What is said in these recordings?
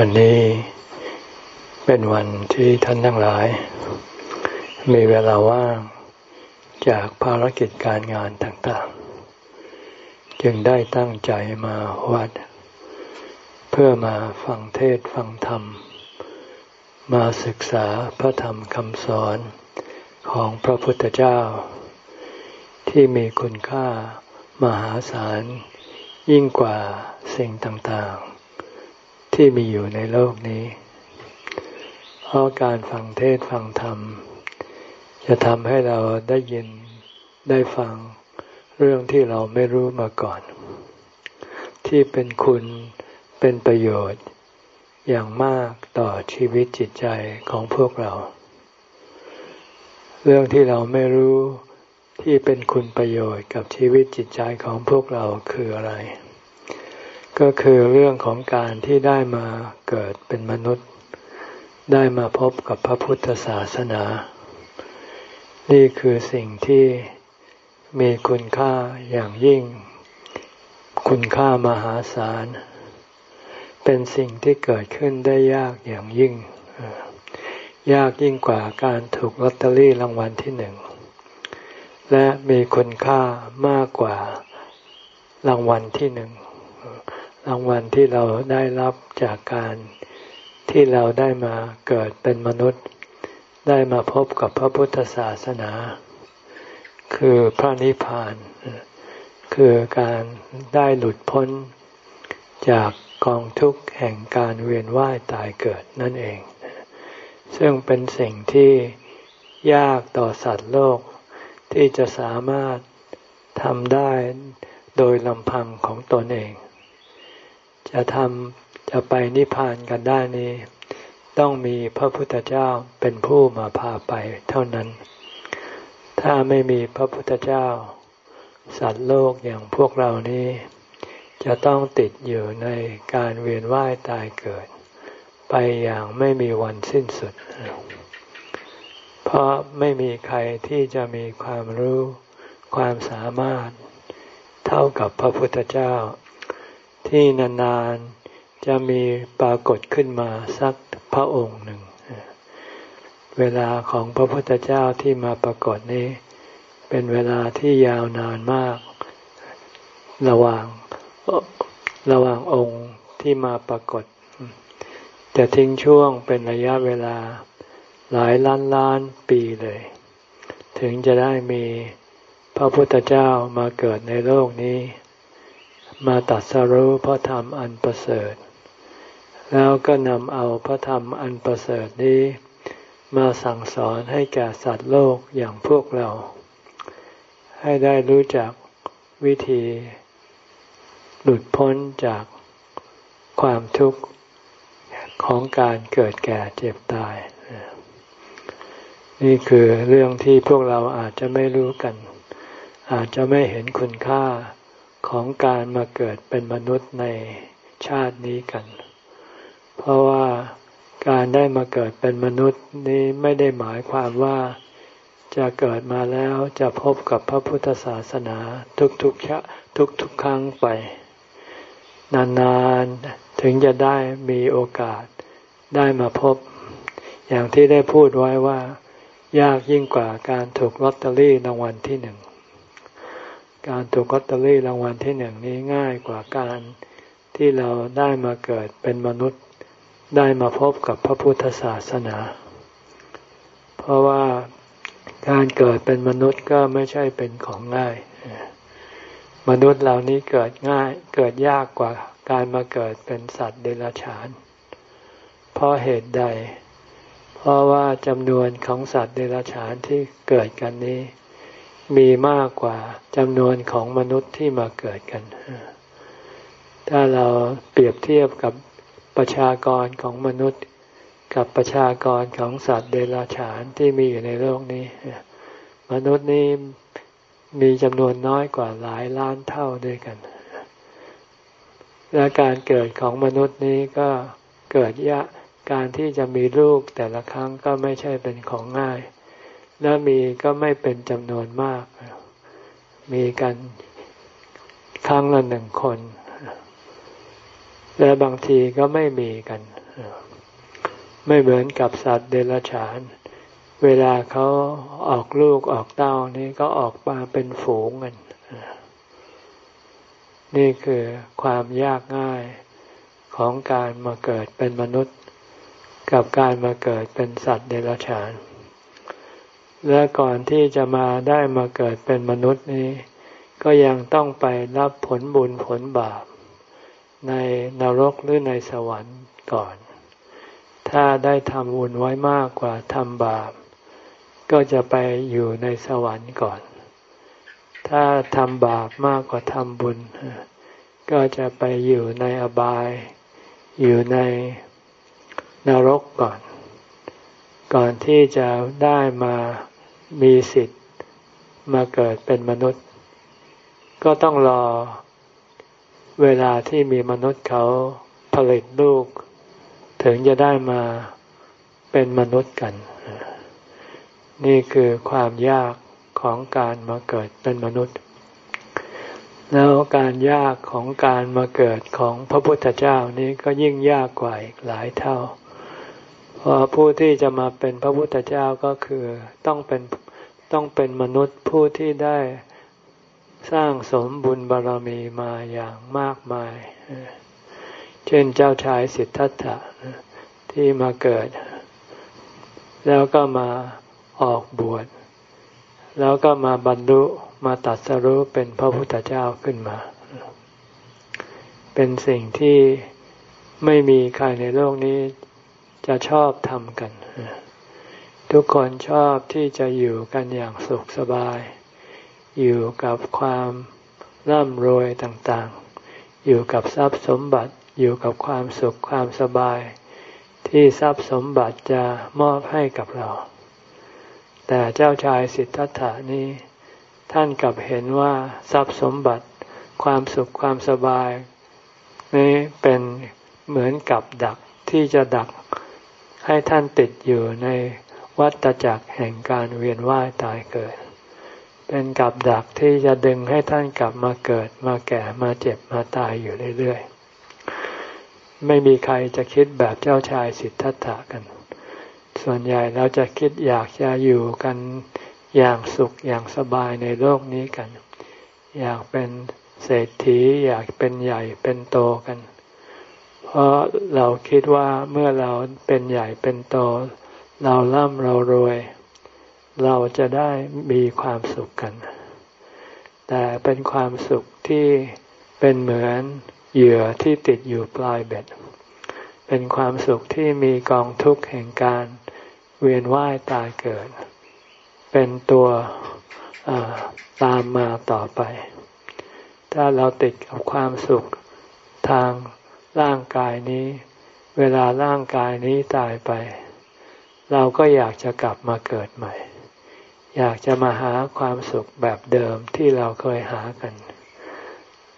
วันนี้เป็นวันที่ท่านทั้งหลาย มีเวลาว่างจากภารกิจการงานต่างๆ จึงได้ตั้งใจมาวัด เพื่อมาฟังเทศฟังธรรม มาศึกษาพระธรรมคำสอนของพระพุทธเจ้า ที่มีคุณค่ามหาศาลยิ่งกว่าสิ่งต่างๆ ที่มีอยู่ในโลกนี้ เพราะการฟังเทศฟังธรรม จะทำให้เราได้ยินได้ฟังเรื่องที่เราไม่รู้มาก่อน ที่เป็นคุณเป็นประโยชน์อย่างมากต่อชีวิตจิตใจของพวกเรา เรื่องที่เราไม่รู้ที่เป็นคุณประโยชน์กับชีวิตจิตใจของพวกเราคืออะไร ก็คือเรื่องของการที่ได้มาเกิดเป็นมนุษย์ ได้มาพบกับพระพุทธศาสนา นี่คือสิ่งที่มีคุณค่าอย่างยิ่ง คุณค่ามหาศาล เป็นสิ่งที่เกิดขึ้นได้ยากอย่างยิ่ง ยากยิ่งกว่าการถูกลอตเตอรี่รางวัลที่หนึ่ง และมีคุณค่ามากกว่ารางวัลที่หนึ่ง รางวัลที่เราได้รับจากการที่เราได้มาเกิดเป็นมนุษย์ ได้มาพบกับพระพุทธศาสนา คือพระนิพพาน คือการได้หลุดพ้นจากกองทุกข์แห่งการเวียนว่ายตายเกิดนั่นเอง ซึ่งเป็นสิ่งที่ยากต่อสัตว์โลกที่จะสามารถทำได้โดยลำพังของตนเอง จะทำจะไปนิพพานกันได้นี้ ต้องมีพระพุทธเจ้าเป็นผู้มาพาไปเท่านั้น ถ้าไม่มีพระพุทธเจ้า สัตว์โลกอย่างพวกเรานี้ จะต้องติดอยู่ในการเวียนว่ายตายเกิด ไปอย่างไม่มีวันสิ้นสุด เพราะไม่มีใครที่จะมีความรู้ความสามารถเท่ากับพระพุทธเจ้า ที่นานๆจะมีปรากฏขึ้นมาสักพระองค์หนึ่ง เวลาของพระพุทธเจ้าที่มาปรากฏนี้ เป็นเวลาที่ยาวนานมาก ระหว่างระหว่างองค์ที่มาปรากฏ จะทิ้งช่วงเป็นระยะเวลาหลายล้านล้านปีเลย ถึงจะได้มีพระพุทธเจ้ามาเกิดในโลกนี้ มาตัดสรู้พระธรรมอันประเสริฐ แล้วก็นำเอาพระธรรมอันประเสริฐนี้ มาสั่งสอนให้แก่สัตว์โลกอย่างพวกเรา ให้ได้รู้จักวิธีหลุดพ้นจากความทุกข์ของการเกิดแก่เจ็บตาย นี่คือเรื่องที่พวกเราอาจจะไม่รู้กัน อาจจะไม่เห็นคุณค่า ของการมาเกิดเป็นมนุษย์ในชาตินี้กัน เพราะว่าการได้มาเกิดเป็นมนุษย์นี้ไม่ได้หมายความว่าจะเกิดมาแล้วจะพบกับพระพุทธศาสนาทุกๆชะทุกๆครั้งไป นานๆถึงจะได้มีโอกาสได้มาพบ อย่างที่ได้พูดไว้ว่า ยากยิ่งกว่าการถูกลอตเตอรี่รางวัลที่หนึ่ง การถูกลอตเตอรี่รางวัลที่หนึ่งนี้ง่ายกว่าการที่เราได้มาเกิดเป็นมนุษย์ได้มาพบกับพระพุทธศาสนา เพราะว่าการเกิดเป็นมนุษย์ก็ไม่ใช่เป็นของง่าย มนุษย์เหล่านี้เกิดง่ายเกิดยากกว่าการมาเกิดเป็นสัตว์เดรัจฉาน เพราะเหตุใด เพราะว่าจำนวนของสัตว์เดรัจฉานที่เกิดกันนี้ มีมากกว่าจำนวนของมนุษย์ที่มาเกิดกัน ถ้าเราเปรียบเทียบกับประชากรของมนุษย์ กับประชากรของสัตว์เดรัจฉานที่มีอยู่ในโลกนี้ มนุษย์นี้มีจำนวนน้อยกว่าหลายล้านเท่าด้วยกัน และการเกิดของมนุษย์นี้ก็เกิดยะการที่จะมีลูกแต่ละครั้งก็ไม่ใช่เป็นของง่าย และมีก็ไม่เป็นจำนวนมาก มีกันครั้งละหนึ่งคน และบางทีก็ไม่มีกัน ไม่เหมือนกับสัตว์เดรัจฉาน เวลาเขาออกลูกออกเต้านี่ก็ออกมาเป็นฝูงกัน นี่คือความยากง่ายของการมาเกิดเป็นมนุษย์ กับการมาเกิดเป็นสัตว์เดรัจฉาน และก่อนที่จะมาได้มาเกิดเป็นมนุษย์นี้ ก็ยังต้องไปรับผลบุญผลบาป ในนรกหรือในสวรรค์ก่อน ถ้าได้ทำบุญไว้มากกว่าทำบาป ก็จะไปอยู่ในสวรรค์ก่อน ถ้าทำบาปมากกว่าทำบุญ ก็จะไปอยู่ในอบาย อยู่ในนรกก่อน ก่อนที่จะได้มามีสิทธิ์มาเกิดเป็นมนุษย์ ก็ต้องรอเวลาที่มีมนุษย์เขาผลิตลูก ถึงจะได้มาเป็นมนุษย์กัน นี่คือความยากของการมาเกิดเป็นมนุษย์ แล้วการยากของการมาเกิดของพระพุทธเจ้านี้ก็ยิ่งยากกว่าอีกหลายเท่า ผู้ที่จะมาเป็นพระพุทธเจ้าก็คือต้องเป็นต้องเป็นมนุษย์ผู้ที่ได้สร้างสมบุญบารรมีมาอย่างมากมาย เช่นเจ้าชายสิทธัตถะที่มาเกิด แล้วก็มาออกบวช แล้วก็มาบรรลุมาตัดสรู้เป็นพระพุทธเจ้าขึ้นมา เป็นสิ่งที่ไม่มีใครในโลกนี้ จะชอบทำกัน ทุกคนชอบที่จะอยู่กันอย่างสุขสบาย อยู่กับความร่ำรวยต่างๆ อยู่กับทรัพย์สมบัติอยู่กับความสุขความสบาย ที่ทรัพย์สมบัติจะมอบให้กับเรา แต่เจ้าชายสิทธัตถานี้ท่านกลับเห็นว่าทรัพย์สมบัติ ความสุขความสบาย นี้เป็นเหมือนกับดักที่จะดัก ให้ท่านติดอยู่ในวัฏจักรแห่งการเวียนว่ายตายเกิด เป็นกับดักที่จะดึงให้ท่านกลับมาเกิดมาแก่มาเจ็บมาตายอยู่เรื่อยๆ ไม่มีใครจะคิดแบบเจ้าชายสิทธัตถะกัน ส่วนใหญ่เราจะคิดอยากจะอยู่กันอย่างสุขอย่างสบายในโลกนี้กัน อยากเป็นเศรษฐีอยากเป็นใหญ่เป็นโตกัน เพราะเราคิดว่าเมื่อเราเป็นใหญ่เป็นโต เราร่ำเรารวย เราจะได้มีความสุขกัน แต่เป็นความสุขที่เป็นเหมือนเหยื่อที่ติดอยู่ปลายเบ็ด เป็นความสุขที่มีกองทุกข์แห่งการเวียนว่ายตายเกิด เป็นตัวตามมาต่อไป ถ้าเราติดกับความสุขทาง ร่างกายนี้ เวลาร่างกายนี้ตายไป เราก็อยากจะกลับมาเกิดใหม่ อยากจะมาหาความสุขแบบเดิมที่เราเคยหากัน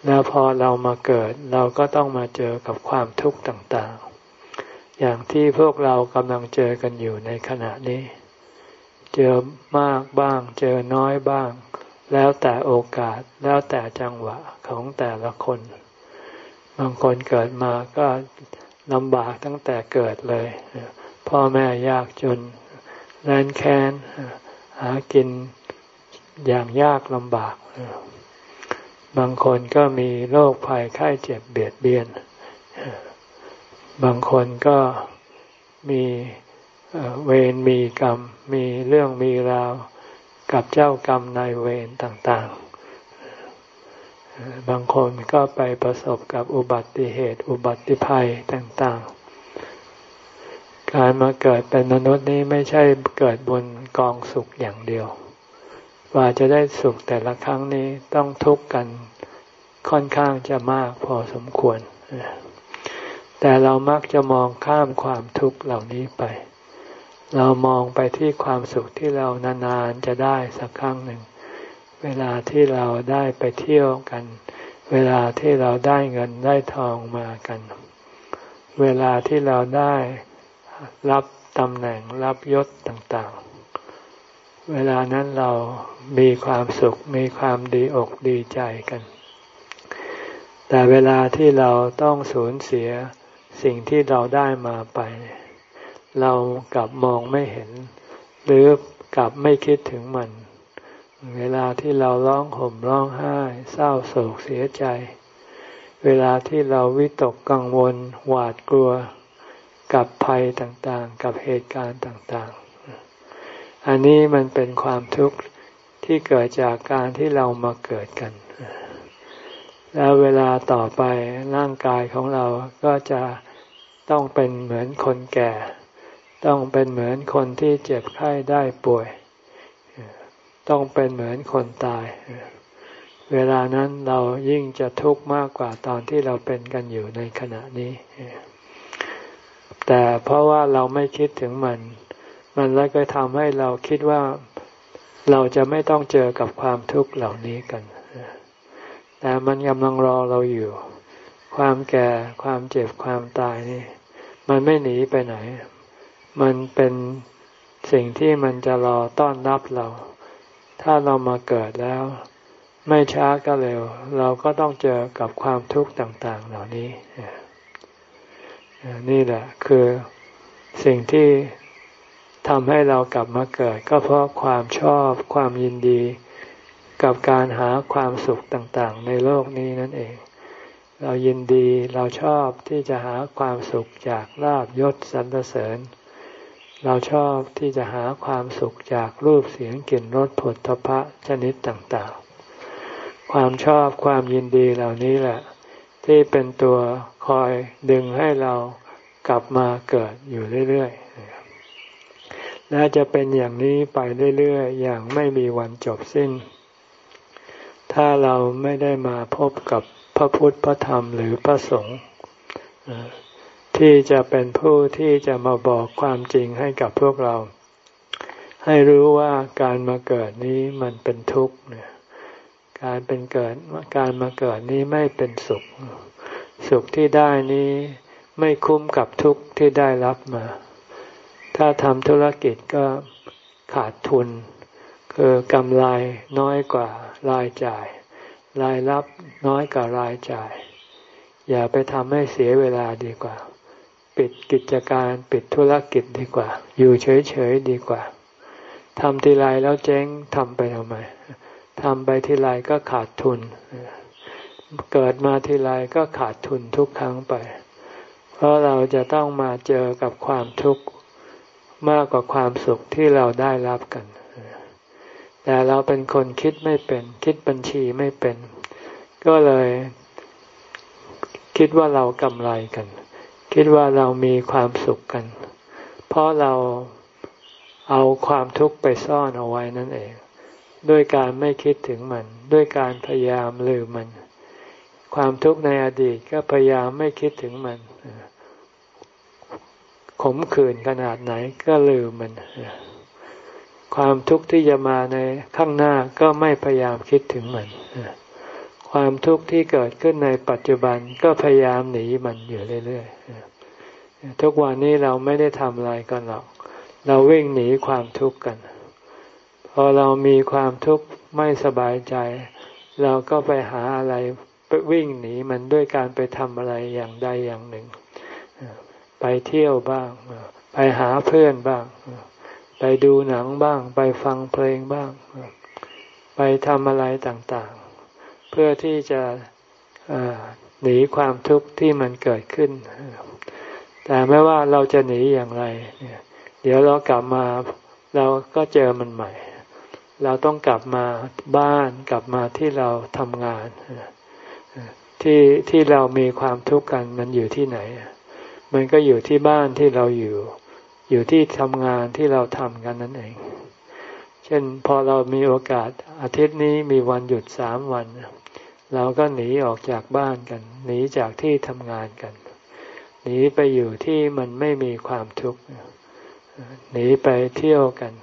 แล้วพอเรามาเกิด เราก็ต้องมาเจอกับความทุกข์ต่างๆ อย่างที่พวกเรากำลังเจอกันอยู่ในขณะนี้ เจอมากบ้าง เจอน้อยบ้าง แล้วแต่โอกาสแล้วแต่จังหวะของแต่ละคน บางคนเกิดมาก็ลำบากตั้งแต่เกิดเลย พ่อแม่ยากจนแรนแค้นหากินอย่างยากลำบาก บางคนก็มีโรคภัยไข้เจ็บเบียดเบียน บางคนก็มีเวรมีกรรม มีเรื่องมีราวกับเจ้ากรรมนายเวรต่างๆ บางคนก็ไปประสบกับอุบัติเหตุอุบัติภัยต่างๆ การมาเกิดเป็นมนุษย์นี้ไม่ใช่เกิดบนกองสุขอย่างเดียว ว่าจะได้สุขแต่ละครั้งนี้ต้องทุกข์กันค่อนข้างจะมากพอสมควร แต่เรามักจะมองข้ามความทุกข์เหล่านี้ไป เรามองไปที่ความสุขที่เรานานๆจะได้สักครั้งหนึ่ง เวลาที่เราได้ไปเที่ยวกัน เวลาที่เราได้เงินได้ทองมากัน เวลาที่เราได้รับตำแหน่งรับยศต่างๆ เวลานั้นเรามีความสุขมีความดีอกดีใจกัน แต่เวลาที่เราต้องสูญเสียสิ่งที่เราได้มาไป เรากลับมองไม่เห็น หรือกลับไม่คิดถึงมัน เวลาที่เราร้องห่มร้องไห้ เศร้าโศกเสียใจ เวลาที่เราวิตกกังวล หวาดกลัว กับภัยต่างๆ กับเหตุการณ์ต่างๆ อันนี้มันเป็นความทุกข์ที่เกิดจากการที่เรามาเกิดกัน แล้วเวลาต่อไปร่างกายของเราก็จะต้องเป็นเหมือนคนแก่ ต้องเป็นเหมือนคนที่เจ็บไข้ได้ป่วย ต้องเป็นเหมือนคนตาย เวลานั้นเรายิ่งจะทุกข์มากกว่าตอนที่เราเป็นกันอยู่ในขณะนี้ แต่เพราะว่าเราไม่คิดถึงมัน มันเลยก็ทำให้เราคิดว่าเราจะไม่ต้องเจอกับความทุกข์เหล่านี้กัน แต่มันกำลังรอเราอยู่ ความแก่ ความเจ็บ ความตายนี่ มันไม่หนีไปไหน มันเป็นสิ่งที่มันจะรอต้อนรับเรา ถ้าเรามาเกิดแล้ว ไม่ช้าก็เร็ว เราก็ต้องเจอกับความทุกข์ต่างๆ เหล่านี้ นี่แหละคือสิ่งที่ทำให้เรากลับมาเกิด ก็เพราะความชอบความยินดี กับการหาความสุขต่างๆ ในโลกนี้นั่นเอง เรายินดีเราชอบที่จะหาความสุขจากลาบยศสรรเสริญ เราชอบที่จะหาความสุขจากรูปเสียงกลิ่นรสผลทพะชนิดต่างๆ ความชอบความยินดีเหล่านี้แหละ ที่เป็นตัวคอยดึงให้เรากลับมาเกิดอยู่เรื่อยๆ และจะเป็นอย่างนี้ไปเรื่อยๆ อย่างไม่มีวันจบสิ้น ถ้าเราไม่ได้มาพบกับพระพุทธพระธรรมหรือพระสงฆ์ ที่จะเป็นผู้ที่จะมาบอกความจริงให้กับพวกเรา ให้รู้ว่าการมาเกิดนี้มันเป็นทุกข์เนี่ยการเป็นเกิดการมาเกิดนี้ไม่เป็นสุข สุขที่ได้นี้ไม่คุ้มกับทุกข์ที่ได้รับมา ถ้าทำธุรกิจก็ขาดทุน คือกำไรน้อยกว่ารายจ่าย รายรับน้อยกว่ารายจ่าย อย่าไปทำให้เสียเวลาดีกว่า ปิดกิจการปิดธุรกิจดีกว่า อยู่เฉยๆดีกว่าทำทีไรแล้วเจ๊งทำไปทำไมทำไปทีไรก็ขาดทุน เกิดมาทีไรก็ขาดทุนทุกครั้งไป เพราะเราจะต้องมาเจอกับความทุกข์มากกว่าความสุขที่เราได้รับกัน แต่เราเป็นคนคิดไม่เป็น คิดบัญชีไม่เป็น ก็เลยคิดว่าเรากำไรกัน คิดว่าเรามีความสุขกัน เพราะเราเอาความทุกข์ไปซ่อนเอาไว้นั่นเอง ด้วยการไม่คิดถึงมัน ด้วยการพยายามลืมมัน ความทุกข์ในอดีตก็พยายามไม่คิดถึงมัน ขมขื่นขนาดไหนก็ลืมมัน ความทุกข์ที่จะมาในข้างหน้าก็ไม่พยายามคิดถึงมัน ความทุกข์ที่เกิดขึ้นในปัจจุบันก็พยายามหนีมันอยู่เรื่อยๆ ทุกวันนี้เราไม่ได้ทำอะไรกันหรอก เราวิ่งหนีความทุกข์กัน พอเรามีความทุกข์ไม่สบายใจ เราก็ไปหาอะไรไปวิ่งหนีมันด้วยการไปทำอะไรอย่างใดอย่างหนึ่ง ไปเที่ยวบ้าง ไปหาเพื่อนบ้าง ไปดูหนังบ้าง ไปฟังเพลงบ้าง ไปทำอะไรต่างๆ เพื่อที่จะหนีความทุกข์ที่มันเกิดขึ้น แต่ไม่ว่าเราจะหนีอย่างไร เดี๋ยวเรากลับมาเราก็เจอมันใหม่ เราต้องกลับมาบ้านกลับมาที่เราทำงาน ที่ที่เรามีความทุกข์กันมันอยู่ที่ไหน มันก็อยู่ที่บ้านที่เราอยู่ อยู่ที่ทำงานที่เราทำกันนั่นเอง เช่นพอเรามีโอกาสอาทิตย์นี้มีวันหยุดสามวันเเราก็หนีออกจากบ้านกัน หนีจากที่ทำงานกัน หนีไปอยู่ที่มันไม่มีความทุกข์หนีไปเที่ยวกัน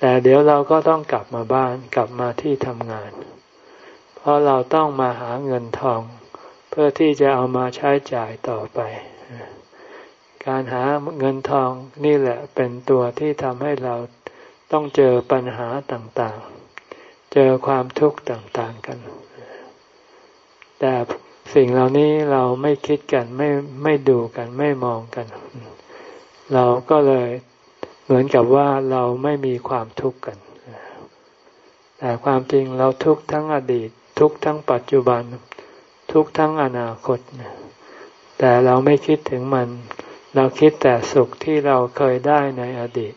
แต่เดี๋ยวเราก็ต้องกลับมาบ้านกลับมาที่ทำงาน เพราะเราต้องมาหาเงินทอง เพื่อที่จะเอามาใช้จ่ายต่อไป การหาเงินทองนี่แหละเป็นตัวที่ทำให้เราต้องเจอปัญหาต่างๆ เจอความทุกข์ต่างๆกัน แต่สิ่งเหล่านี้เราไม่คิดกันไม่ไม่ดูกันไม่มองกัน เราก็เลยเหมือนกับว่าเราไม่มีความทุกข์กัน แต่ความจริงเราทุกข์ทั้งอดีต ทุกข์ทั้งปัจจุบัน ทุกข์ทั้งอนาคต แต่เราไม่คิดถึงมัน เราคิดแต่สุขที่เราเคยได้ในอดีต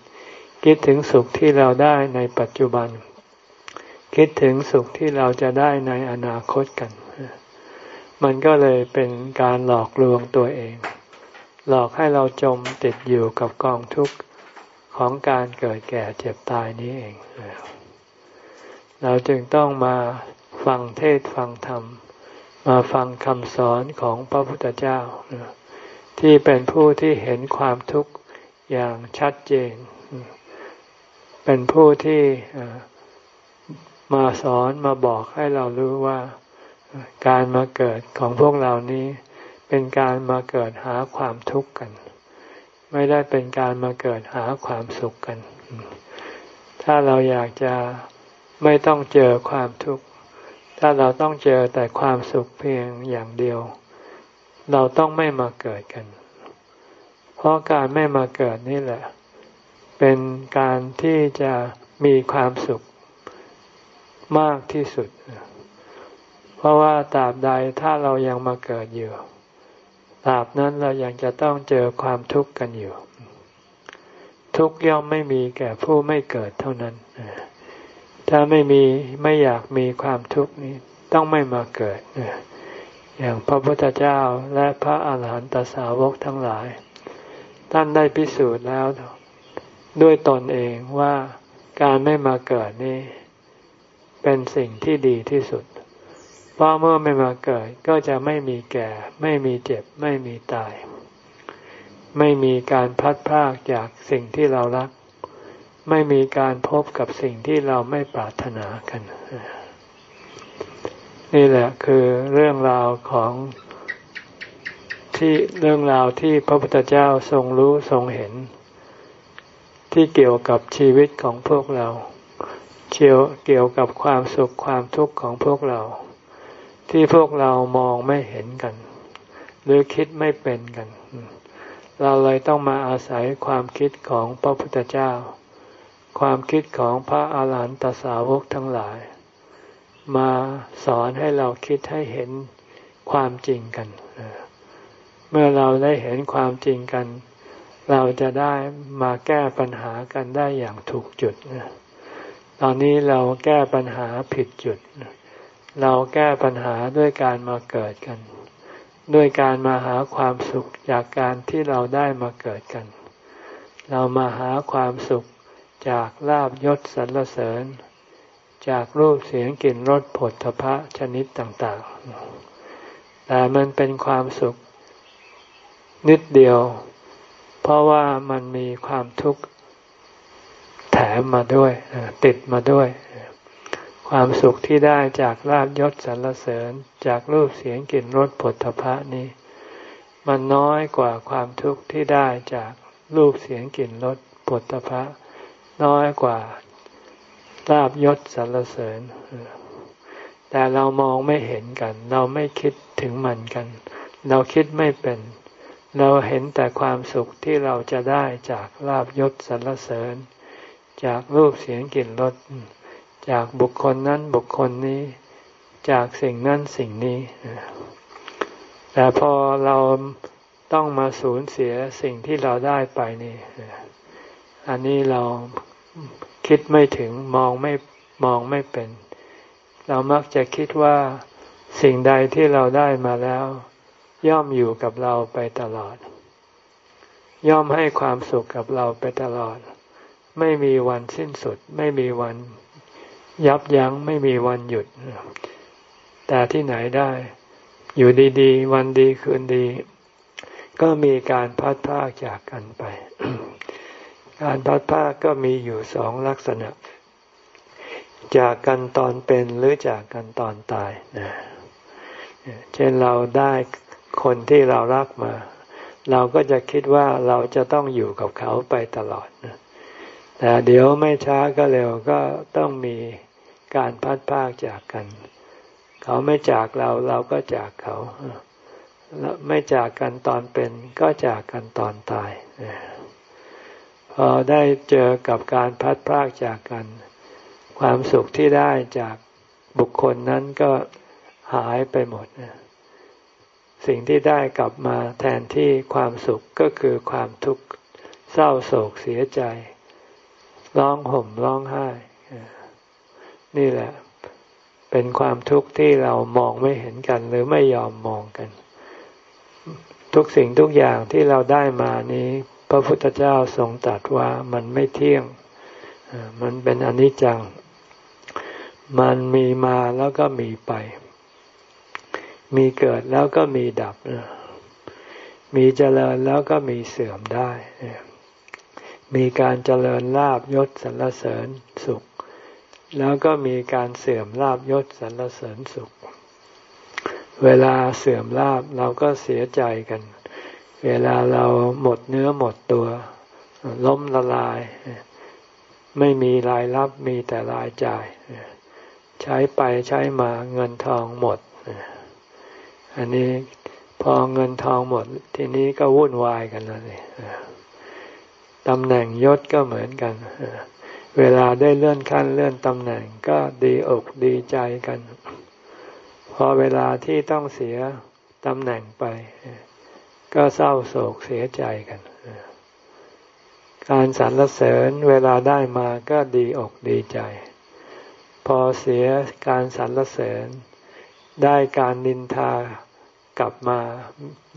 คิดถึงสุขที่เราได้ในปัจจุบัน คิดถึงสุขที่เราจะได้ในอนาคตกัน มันก็เลยเป็นการหลอกลวงตัวเอง หลอกให้เราจมติดอยู่กับกองทุกข์ของการเกิดแก่เจ็บตายนี้เอง เราจึงต้องมาฟังเทศฟังธรรม มาฟังคำสอนของพระพุทธเจ้า ที่เป็นผู้ที่เห็นความทุกข์อย่างชัดเจน เป็นผู้ที่ มาสอนมาบอกให้เรารู้ว่าการมาเกิดของพวกเรานี้ เป็นการมาเกิดหาความทุกข์กัน ไม่ได้เป็นการมาเกิดหาความสุขกัน ถ้าเราอยากจะไม่ต้องเจอความทุกข์ ถ้าเราต้องเจอแต่ความสุขเพียงอย่างเดียว เราต้องไม่มาเกิดกัน เพราะการไม่มาเกิดนี่แหละ เป็นการที่จะมีความสุข มากที่สุด เพราะว่าตราบใดถ้าเรายังมาเกิดอยู่ตราบนั้นเรายังจะต้องเจอความทุกข์กันอยู่ ทุกย่อมไม่มีแก่ผู้ไม่เกิดเท่านั้น ถ้าไม่มีไม่อยากมีความทุกข์นี้ต้องไม่มาเกิด อย่างพระพุทธเจ้าและพระอาหารหันตสาวกทั้งหลาย ท่านได้พิสูจน์แล้ว ด้วยตนเองว่าการไม่มาเกิดนี้ เป็นสิ่งที่ดีที่สุด เพราะเมื่อไม่มาเกิดก็จะไม่มีแก่ ไม่มีเจ็บ ไม่มีตาย ไม่มีการพัดพากจากสิ่งที่เรารัก ไม่มีการพบกับสิ่งที่เราไม่ปรารถนากัน นี่แหละคือเรื่องราวของที่เรื่องราวที่พระพุทธเจ้าทรงรู้ทรงเห็น ที่เกี่ยวกับชีวิตของพวกเรา เกี่ยวเกี่ยวกับความสุขความทุกข์ของพวกเรา ที่พวกเรามองไม่เห็นกัน หรือคิดไม่เป็นกัน เราเลยต้องมาอาศัยความคิดของพระพุทธเจ้า ความคิดของพระอาหารหันตสาวกทั้งหลาย มาสอนให้เราคิดให้เห็นความจริงกัน เมื่อเราได้เห็นความจริงกัน เราจะได้มาแก้ปัญหากันได้อย่างถูกจุด ตอนนี้เราแก้ปัญหาผิดจุด เราแก้ปัญหาด้วยการมาเกิดกัน ด้วยการมาหาความสุขจากการที่เราได้มาเกิดกัน เรามาหาความสุขจากลาบยศสรรเสริญ จากรูปเสียงกลิ่นรสผลทพะชนิดต่างๆ แต่มันเป็นความสุขนิดเดียว เพราะว่ามันมีความทุกข์ ถมมาด้วยติดมาด้วย ความสุขที่ได้จากลาบยศสรรเสริญจากรูปเสียงกลิ่นรสผลพระนี้ มันน้อยกว่าความทุกข์ที่ได้จากรูปเสียงกลิ่นรสผลพระน้อยกว่าลาบยศสรรเสริญ แต่เรามองไม่เห็นกัน เราไม่คิดถึงมันกัน เราคิดไม่เป็นเราเห็นแต่ความสุขที่เราจะได้จากลาบยศสรรเสริญ จากรูปเสียงกลิ่นรสจากบุคคลนั้นบุคคลนี้ จากสิ่งนั้นสิ่งนี้ แต่พอเราต้องมาสูญเสียสิ่งที่เราได้ไปนี่ อันนี้เราคิดไม่ถึงมองไม่มองไม่เป็น เรามักจะคิดว่าสิ่งใดที่เราได้มาแล้ว ย่อมอยู่กับเราไปตลอด ย่อมให้ความสุขกับเราไปตลอด ไม่มีวันสิ้นสุด ไม่มีวันยับยั้ง ไม่มีวันหยุด แต่ที่ไหนได้ อยู่ดีๆ วันดีคืนดี ก็มีการพัดพากจากกันไป การพัดพากก็มีอยู่สองลักษณะ จากกันตอนเป็นหรือจากกันตอนตายนะเช่นเราได้คนที่เรารักมา เราก็จะคิดว่าเราจะต้องอยู่กับเขาไปตลอดนะ แต่เดี๋ยวไม่ช้าก็เร็วก็ต้องมีการพัดพากจากกัน เขาไม่จากเราเราก็จากเขาไม่จากกันตอนเป็นก็จากกันตอนตายพอได้เจอกับการพัดพรากจากกัน ความสุขที่ได้จากบุคคลนั้นก็หายไปหมดสิ่งที่ได้กลับมาแทนที่ความสุขก็คือความทุกข์เศร้าโศกเสียใจ ร้องห่มร้องไห้ นี่แหละ เป็นความทุกข์ที่เรามองไม่เห็นกัน หรือไม่ยอมมองกัน ทุกสิ่งทุกอย่างที่เราได้มานี้ พระพุทธเจ้าทรงตรัสว่ามันไม่เที่ยง มันเป็นอนิจจัง มันมีมาแล้วก็มีไป มีเกิดแล้วก็มีดับ มีเจริญแล้วก็มีเสื่อมได้ มีการเจริญลาบยศสรรเสริญสุข แล้วก็มีการเสื่อมลาบยศสรรเสริญสุข เวลาเสื่อมลาบเราก็เสียใจกัน เวลาเราหมดเนื้อหมดตัว ล้มละลาย ไม่มีรายรับมีแต่รายจ่าย ใช้ไปใช้มาเงินทองหมด อันนี้พอเงินทองหมด ทีนี้ก็วุ่นวายกันแล้วนี่ ตำแหน่งยศก็เหมือนกัน เวลาได้เลื่อนขั้นเลื่อนตำแหน่งก็ดีอกดีใจกัน พอเวลาที่ต้องเสียตำแหน่งไป ก็เศร้าโศกเสียใจกัน การสรรเสริญเวลาได้มาก็ดีอกดีใจ พอเสียการสรรเสริญ ได้การนินทากลับมา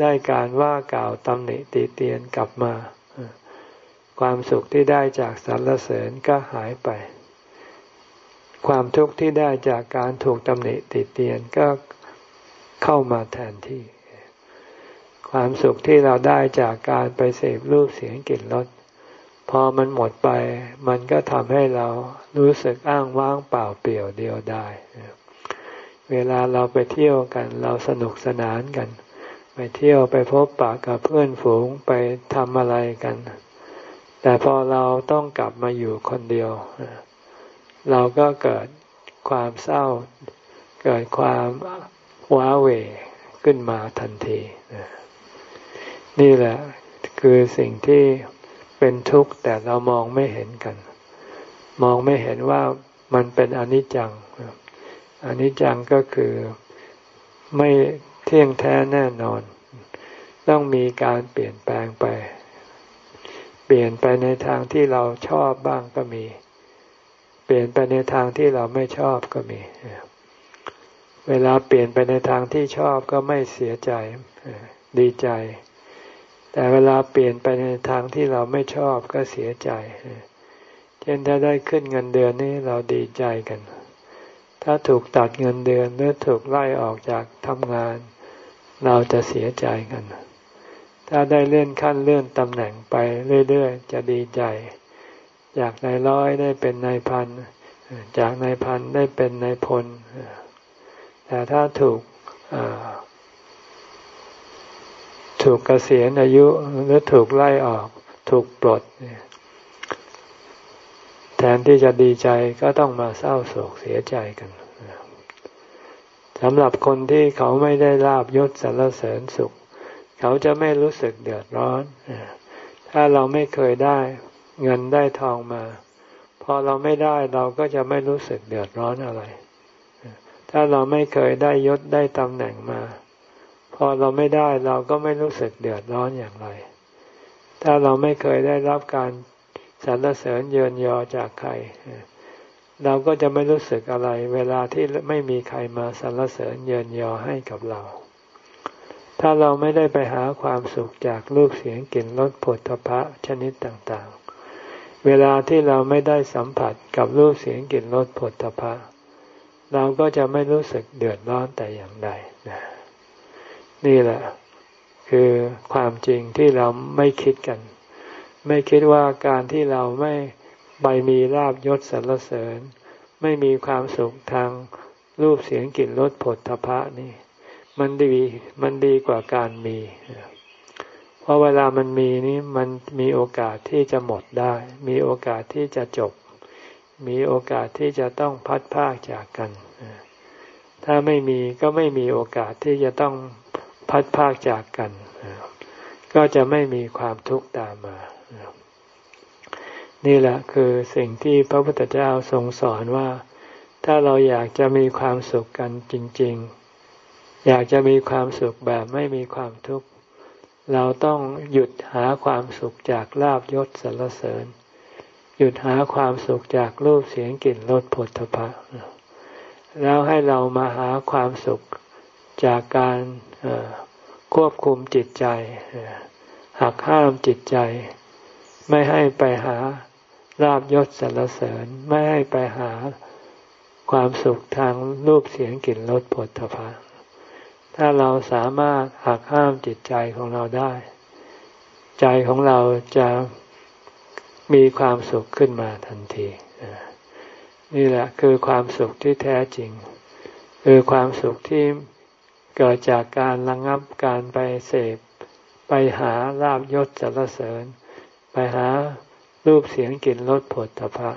ได้การว่ากล่าวตำหนิตีเตียนกลับมา ความสุขที่ได้จากสรรเสริญก็หายไป ความทุกข์ที่ได้จากการถูกตำหนิติเตียนก็เข้ามาแทนที่ ความสุขที่เราได้จากการไปเสพรูปเสียงกลิ่นรสพอมันหมดไป มันก็ทำให้เรารู้สึกอ้างว้างเปล่าเปลี่ยวเดียวได้เวลาเราไปเที่ยวกัน เราสนุกสนานกัน ไปเที่ยวไปพบปะกับเพื่อนฝูงไปทำอะไรกัน แต่พอเราต้องกลับมาอยู่คนเดียว เราก็เกิดความเศร้า เกิดความว้าเหวขึ้นมาทันที นี่แหละคือสิ่งที่เป็นทุกข์แต่เรามองไม่เห็นกัน มองไม่เห็นว่ามันเป็นอนิจจังอนิจจังก็คือไม่เที่ยงแท้แน่นอน ต้องมีการเปลี่ยนแปลงไป ปลี่ยนไปในทางที่เราชอบบ้างก็มี เปลี่ยนไปในทางที่เราไม่ชอบก็มี เวลาเปลี่ยนไปในทางที่ชอบก็ไม่เสียใจดีใจ แต่เวลาเปลี่ยนไปในทางที่เราไม่ชอบก็เสียใจ เช่นถ้าได้ขึ้นเงินเดือนนี่เราดีใจกัน ถ้าถูกตัดเงินเดือนหรือถูกไล่ออกจากทำงาน เราจะเสียใจกัน ถ้าได้เลื่อนขั้นเลื่อนตำแหน่งไปเรื่อยๆ จะดีใจ จากนายร้อยได้เป็นนายพัน จากนายพันได้เป็นนายพล แต่ถ้าถูกถูกเกษียณอายุหรือถูกไล่ออก ถูกปลดแทนที่จะดีใจก็ต้องมาเศร้าโศกเสียใจกันสำหรับคนที่เขาไม่ได้ลาบยศสรรเสริญสุข เขาจะไม่รู้สึกเดือดร้อน ถ้าเราไม่เคยได้เงินได้ทองมา พอเราไม่ได้เราก็จะไม่รู้สึกเดือดร้อนอะไร ถ้าเราไม่เคยได้ยศได้ตำแหน่งมา พอเราไม่ได้เราก็ไม่รู้สึกเดือดร้อนอย่างไร ถ้าเราไม่เคยได้รับการสรรเสริญเยินยอจากใคร เราก็จะไม่รู้สึกอะไร เวลาที่ไม่มีใครมาสรรเสริญเยินยอให้กับเรา ถ้าเราไม่ได้ไปหาความสุขจากรูปเสียงกลิ่นรสผลพระชนิดต่างๆ เวลาที่เราไม่ได้สัมผัสกับรูปเสียงกลิ่นรสผลพระเราก็จะไม่รู้สึกเดือดร้อนแต่อย่างใดนะนี่แหละคือความจริงที่เราไม่คิดกัน ไม่คิดว่าการที่เราไม่ใบมีลาบยศสรรเสริญ ไม่มีความสุขทางรูปเสียงกลิ่นรสผลพระนี่ มันดีมันดีกว่าการมี เพราะเวลามันมีนี้มันมีโอกาสที่จะหมดได้ มีโอกาสที่จะจบ มีโอกาสที่จะต้องพัดพากจากกัน ถ้าไม่มีก็ไม่มีโอกาสที่จะต้องพัดพากจากกัน ก็จะไม่มีความทุกข์ตามมา นี่แหละคือสิ่งที่พระพุทธเจ้าทรงสอนว่า ถ้าเราอยากจะมีความสุขกันจริง ๆ อยากจะมีความสุขแบบไม่มีความทุกข์ เราต้องหยุดหาความสุขจากลาบยศสรรเสริญ หยุดหาความสุขจากรูปเสียงกลิ่นรสผลพระแล้วให้เรามาหาความสุขจากการควบคุมจิตใจหักห้ามจิตใจ ไม่ให้ไปหาลาบยศสรรเสริญ ไม่ให้ไปหาความสุขทางรูปเสียงกลิ่นรสผลพระ ถ้าเราสามารถหักห้ามจิตใจของเราได้ ใจของเราจะมีความสุขขึ้นมาทันทีนี่แหละคือความสุขที่แท้จริง คือความสุขที่เกิดจากการระงงับการไปเสพ ไปหาลาบยศสรรเสริญ ไปหารูปเสียงกลิ่นรสผลตภะ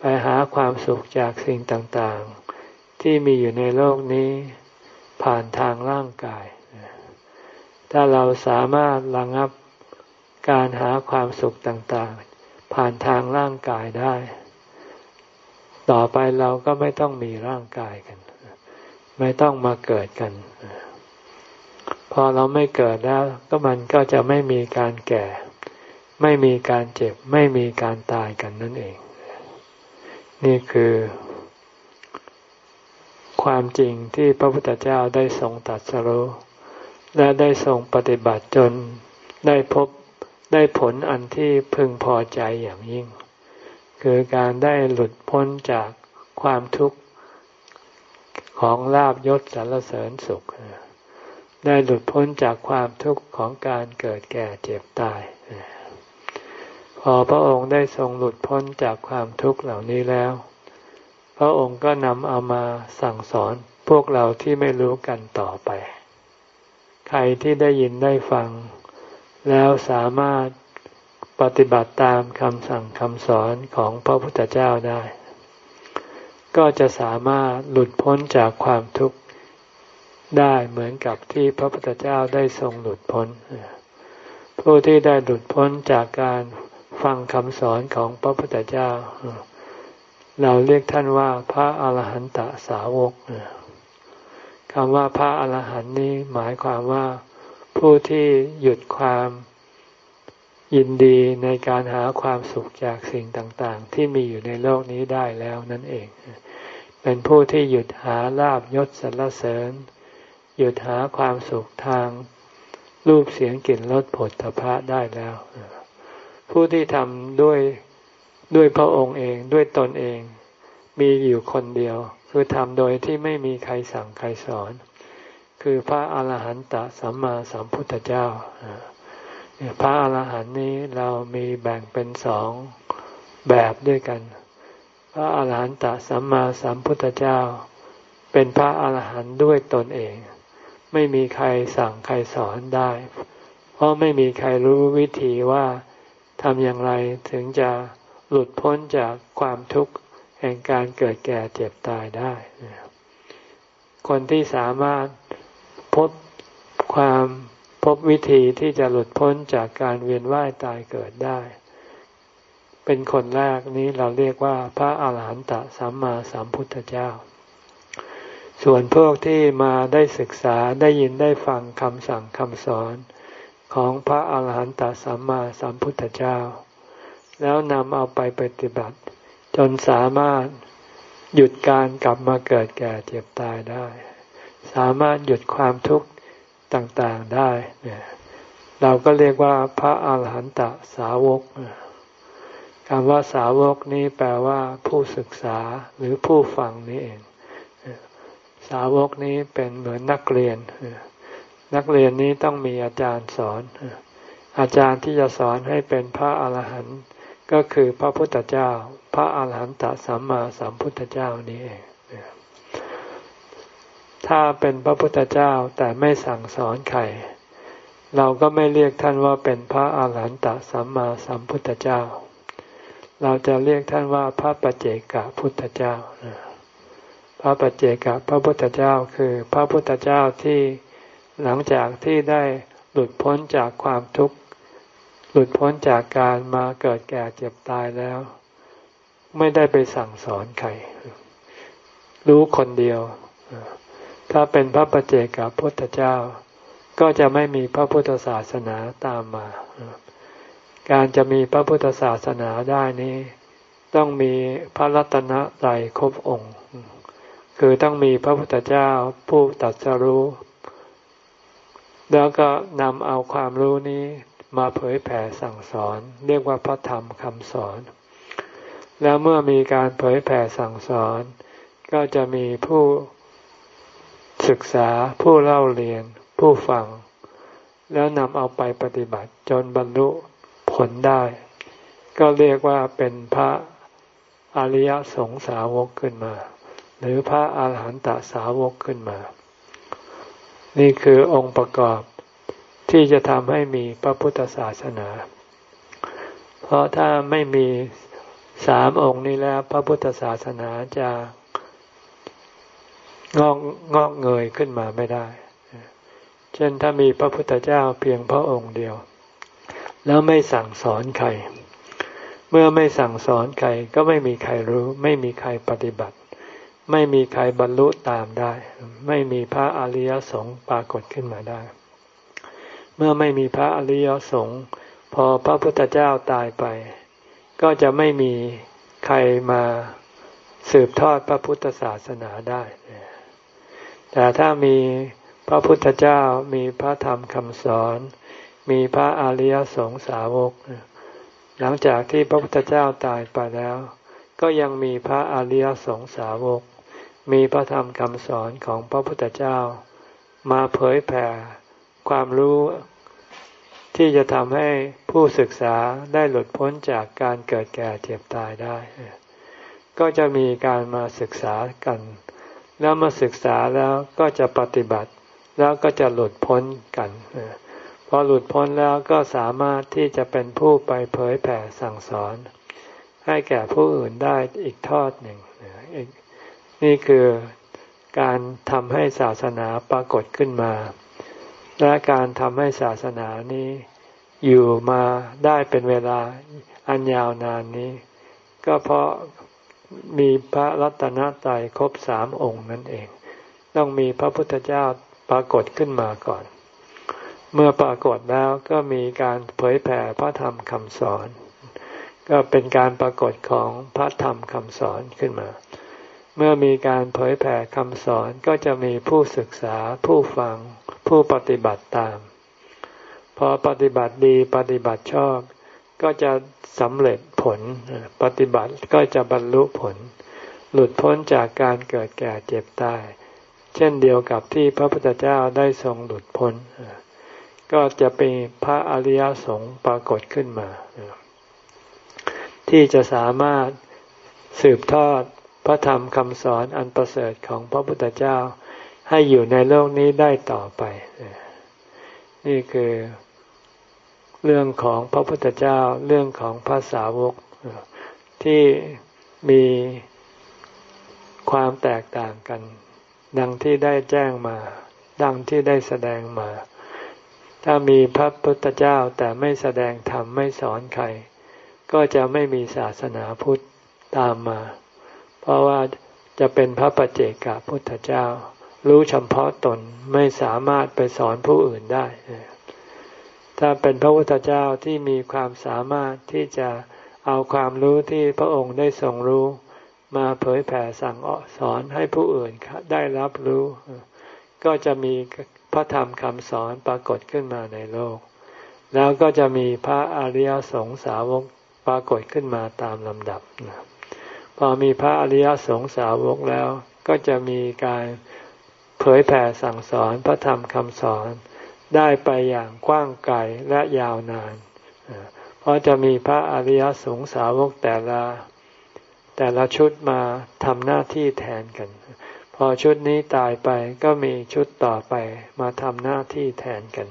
ไปหาความสุขจากสิ่งต่างๆ ที่มีอยู่ในโลกนี้ ผ่านทางร่างกาย ถ้าเราสามารถระงับการหาความสุขต่างๆ ผ่านทางร่างกายได้ ต่อไปเราก็ไม่ต้องมีร่างกายกัน ไม่ต้องมาเกิดกัน พอเราไม่เกิดแล้ว ก็มันก็จะไม่มีการแก่ ไม่มีการเจ็บ ไม่มีการตายกันนั่นเอง นี่คือ ความจริงที่พระพุทธเจ้าได้ทรงตัดสรู้และได้ทรงปฏิบัติจนได้พบได้ผลอันที่พึงพอใจอย่างยิ่ง คือการได้หลุดพ้นจากความทุกข์ของลาบยศสรรเสริญสุข ได้หลุดพ้นจากความทุกข์ของการเกิดแก่เจ็บตาย พอพระองค์ได้ทรงหลุดพ้นจากความทุกข์เหล่านี้แล้ว พระองค์ก็นำเอามาสั่งสอนพวกเราที่ไม่รู้กันต่อไป ใครที่ได้ยินได้ฟัง แล้วสามารถปฏิบัติตามคำสั่งคำสอนของพระพุทธเจ้าได้ ก็จะสามารถหลุดพ้นจากความทุกข์ได้เหมือนกับที่พระพุทธเจ้าได้ทรงหลุดพ้น ผู้ที่ได้หลุดพ้นจากการฟังคำสอนของพระพุทธเจ้า เราเรียกท่านว่าพระอาหารหันตสาวกคำว่าพระอาหารหันต์นี้หมายความว่าผู้ที่หยุดความยินดีในการหาความสุขจากสิ่งต่างๆ ที่มีอยู่ในโลกนี้ได้แล้วนั่นเอง เป็นผู้ที่หยุดหาลาบยศสรรเสริญ หยุดหาความสุขทางรูปเสียงกลิ่นรสผลตภะได้แล้ว ผู้ที่ทำด้วย ด้วยพระองค์เองด้วยตนเอง มีอยู่คนเดียว คือทำโดยที่ไม่มีใครสั่งใครสอน คือพระอาหารหันตสัมมาสัมพุทธเจ้าพระอาหารหันต์นี้เรามีแบ่งเป็นสองแบบด้วยกัน พระอาหารหันตสัมมาสัมพุทธเจ้า เป็นพระอาหารหันต์ด้วยตนเอง ไม่มีใครสั่งใครสอนได้ เพราะไม่มีใครรู้วิธีว่าทำอย่างไรถึงจะ หลุดพ้นจากความทุกข์แห่งการเกิดแก่เจ็บตายได้ คนที่สามารถพบความพบวิธีที่จะหลุดพ้นจากการเวียนว่ายตายเกิดได้ เป็นคนแรกนี้เราเรียกว่าพระอาหารหันตสัมมาสัมพุทธเจ้า ส่วนพวกที่มาได้ศึกษาได้ยินได้ฟังคำสั่งคำสอนของพระอาหารหันตสัมมาสัมพุทธเจ้า แล้วนำเอาไปปฏิบัติ จนสามารถหยุดการกลับมาเกิดแก่เจ็บตายได้ สามารถหยุดความทุกข์ต่างๆได้เนี่ยเราก็เรียกว่าพระอาหารหันตสาวกคำว่าสาวกนี้แปลว่า ผู้ศึกษาหรือผู้ฟังนี่เอง สาวกนี้เป็นเหมือนนักเรียน นักเรียนนี้ต้องมีอาจารย์สอน อาจารย์ที่จะสอนให้เป็นพระอาหารหันต์ ก็คือพระพุทธเจ้า พระอาหารหันตสัมมาสัมพุทธเจ้านี้เองถ้าเป็นพระพุทธเจ้าแต่ไม่สั่งสอนใครเราก็ไม่เรียกท่านว่าเป็นพระอาหารหันตสัมมาสัมพุทธเจ้า เราจะเรียกท่านว่าพระปัจเจกพุทธเจ้า พระปัจเจกพระพุทธเจ้าคือพระพุทธเจ้าที่หลังจากที่ได้หลุดพ้นจากความทุกข์ ลุดพ้นจากการมาเกิดแก่เจ็บตายแล้ว ไม่ได้ไปสั่งสอนใคร รู้คนเดียว ถ้าเป็นพระปัจเจกับพุทธเจ้า ก็จะไม่มีพระพุทธศาสนาตามมา การจะมีพระพุทธศาสนาได้นี้ ต้องมีพระรัตนตรัยครบองค์ คือต้องมีพระพุทธเจ้าผู้ตัดสรู้ แล้วก็นำเอาความรู้นี้ มาเผยแผ่สั่งสอน เรียกว่าพระธรรมคำสอน แล้วเมื่อมีการเผยแผ่สั่งสอน ก็จะมีผู้ศึกษาผู้เล่าเรียน ผู้ฟัง แล้วนำเอาไปปฏิบัติจนบรรลุผลได้ ก็เรียกว่าเป็นพระอริยสงสาวกขึ้นมา หรือพระอาหารหันตสาวกขึ้นมา นี่คือองค์ประกอบ ที่จะทำให้มีพระพุทธศาสนา เพราะถ้าไม่มีสามองค์นี้แล้วพระพุทธศาสนาจะงอกงอกเงยขึ้นมาไม่ได้ เช่นถ้ามีพระพุทธเจ้าเพียงพระองค์เดียว แล้วไม่สั่งสอนใคร เมื่อไม่สั่งสอนใครก็ไม่มีใครรู้ ไม่มีใครปฏิบัติ ไม่มีใครบรรลุตามได้ ไม่มีพระอริยสงฆ์ปรากฏขึ้นมาได้ เมื่อไม่มีพระอริยสงฆ์พอพระพุทธเจ้าตายไป ก็จะไม่มีใครมาสืบทอดพระพุทธศาสนาได้ แต่ถ้ามีพระพุทธเจ้ามีพระธรรมคำสอน มีพระอริยสงสาวก หลังจากที่พระพุทธเจ้าตายไปแล้ว ก็ยังมีพระอริยสงสาวก มีพระธรรมคำสอนของพระพุทธเจ้า มาเผยแผ่ความรู้ ที่จะทำให้ผู้ศึกษาได้หลุดพ้นจากการเกิดแก่เจ็บตายได้ ก็จะมีการมาศึกษากัน แล้วมาศึกษาแล้วก็จะปฏิบัติ แล้วก็จะหลุดพ้นกันพอหลุดพ้นแล้วก็สามารถที่จะเป็นผู้ไปเผยแผ่สั่งสอน ให้แก่ผู้อื่นได้อีกทอดหนึ่ง นี่คือการทำให้ศาสนาปรากฏขึ้นมา และการทำให้ศาสนานี้อยู่มาได้เป็นเวลาอันยาวนานนี้ ก็เพราะมีพระรัตนตรัยครบสามองค์นั่นเอง ต้องมีพระพุทธเจ้าปรากฏขึ้นมาก่อน เมื่อปรากฏแล้วก็มีการเผยแผ่พระธรรมคำสอน ก็เป็นการปรากฏของพระธรรมคำสอนขึ้นมา เมื่อมีการเผยแผ่คำสอนก็จะมีผู้ศึกษาผู้ฟัง ผู้ปฏิบัติตาม พอปฏิบัติดีปฏิบัติชอบ ก็จะสำเร็จผลปฏิบัติก็จะบรรลุผล หลุดพ้นจากการเกิดแก่เจ็บตาย เช่นเดียวกับที่พระพุทธเจ้าได้ทรงหลุดพ้น ก็จะเป็นพระอริยสงฆ์ปรากฏขึ้นมา ที่จะสามารถสืบทอดพระธรรมคำสอนอันประเสริฐของพระพุทธเจ้า ให้อยู่ในโลกนี้ได้ต่อไป นี่คือเรื่องของพระพุทธเจ้าเรื่องของภาษาวกที่มีความแตกต่างกัน ดังที่ได้แจ้งมา ดังที่ได้แสดงมา ถ้ามีพระพุทธเจ้าแต่ไม่แสดงธรรมไม่สอนใคร ก็จะไม่มีศาสนาพุทธตามมา เพราะว่าจะเป็นพระปัจเจกพุทธเจ้า รู้เฉพาะตนไม่สามารถไปสอนผู้อื่นได้ ถ้าเป็นพระพุทธเจ้าที่มีความสามารถที่จะเอาความรู้ที่พระองค์ได้ทรงรู้ มาเผยแผ่สั่งสอนให้ผู้อื่นได้รับรู้ ก็จะมีพระธรรมคำสอนปรากฏขึ้นมาในโลก แล้วก็จะมีพระอริยสงสาวกปรากฏขึ้นมาตามลำดับ พอมีพระอริยสงสาวกแล้วก็จะมีการ เผยแผ่สั่งสอนพระธรรมคำสอนได้ไปอย่างกว้างไกลและยาวนาน เพราะจะมีพระอริยสงสาวกแต่ละแต่ละชุดมาทำหน้าที่แทนกัน พอชุดนี้ตายไปก็มีชุดต่อไปมาทำหน้าที่แทนกัน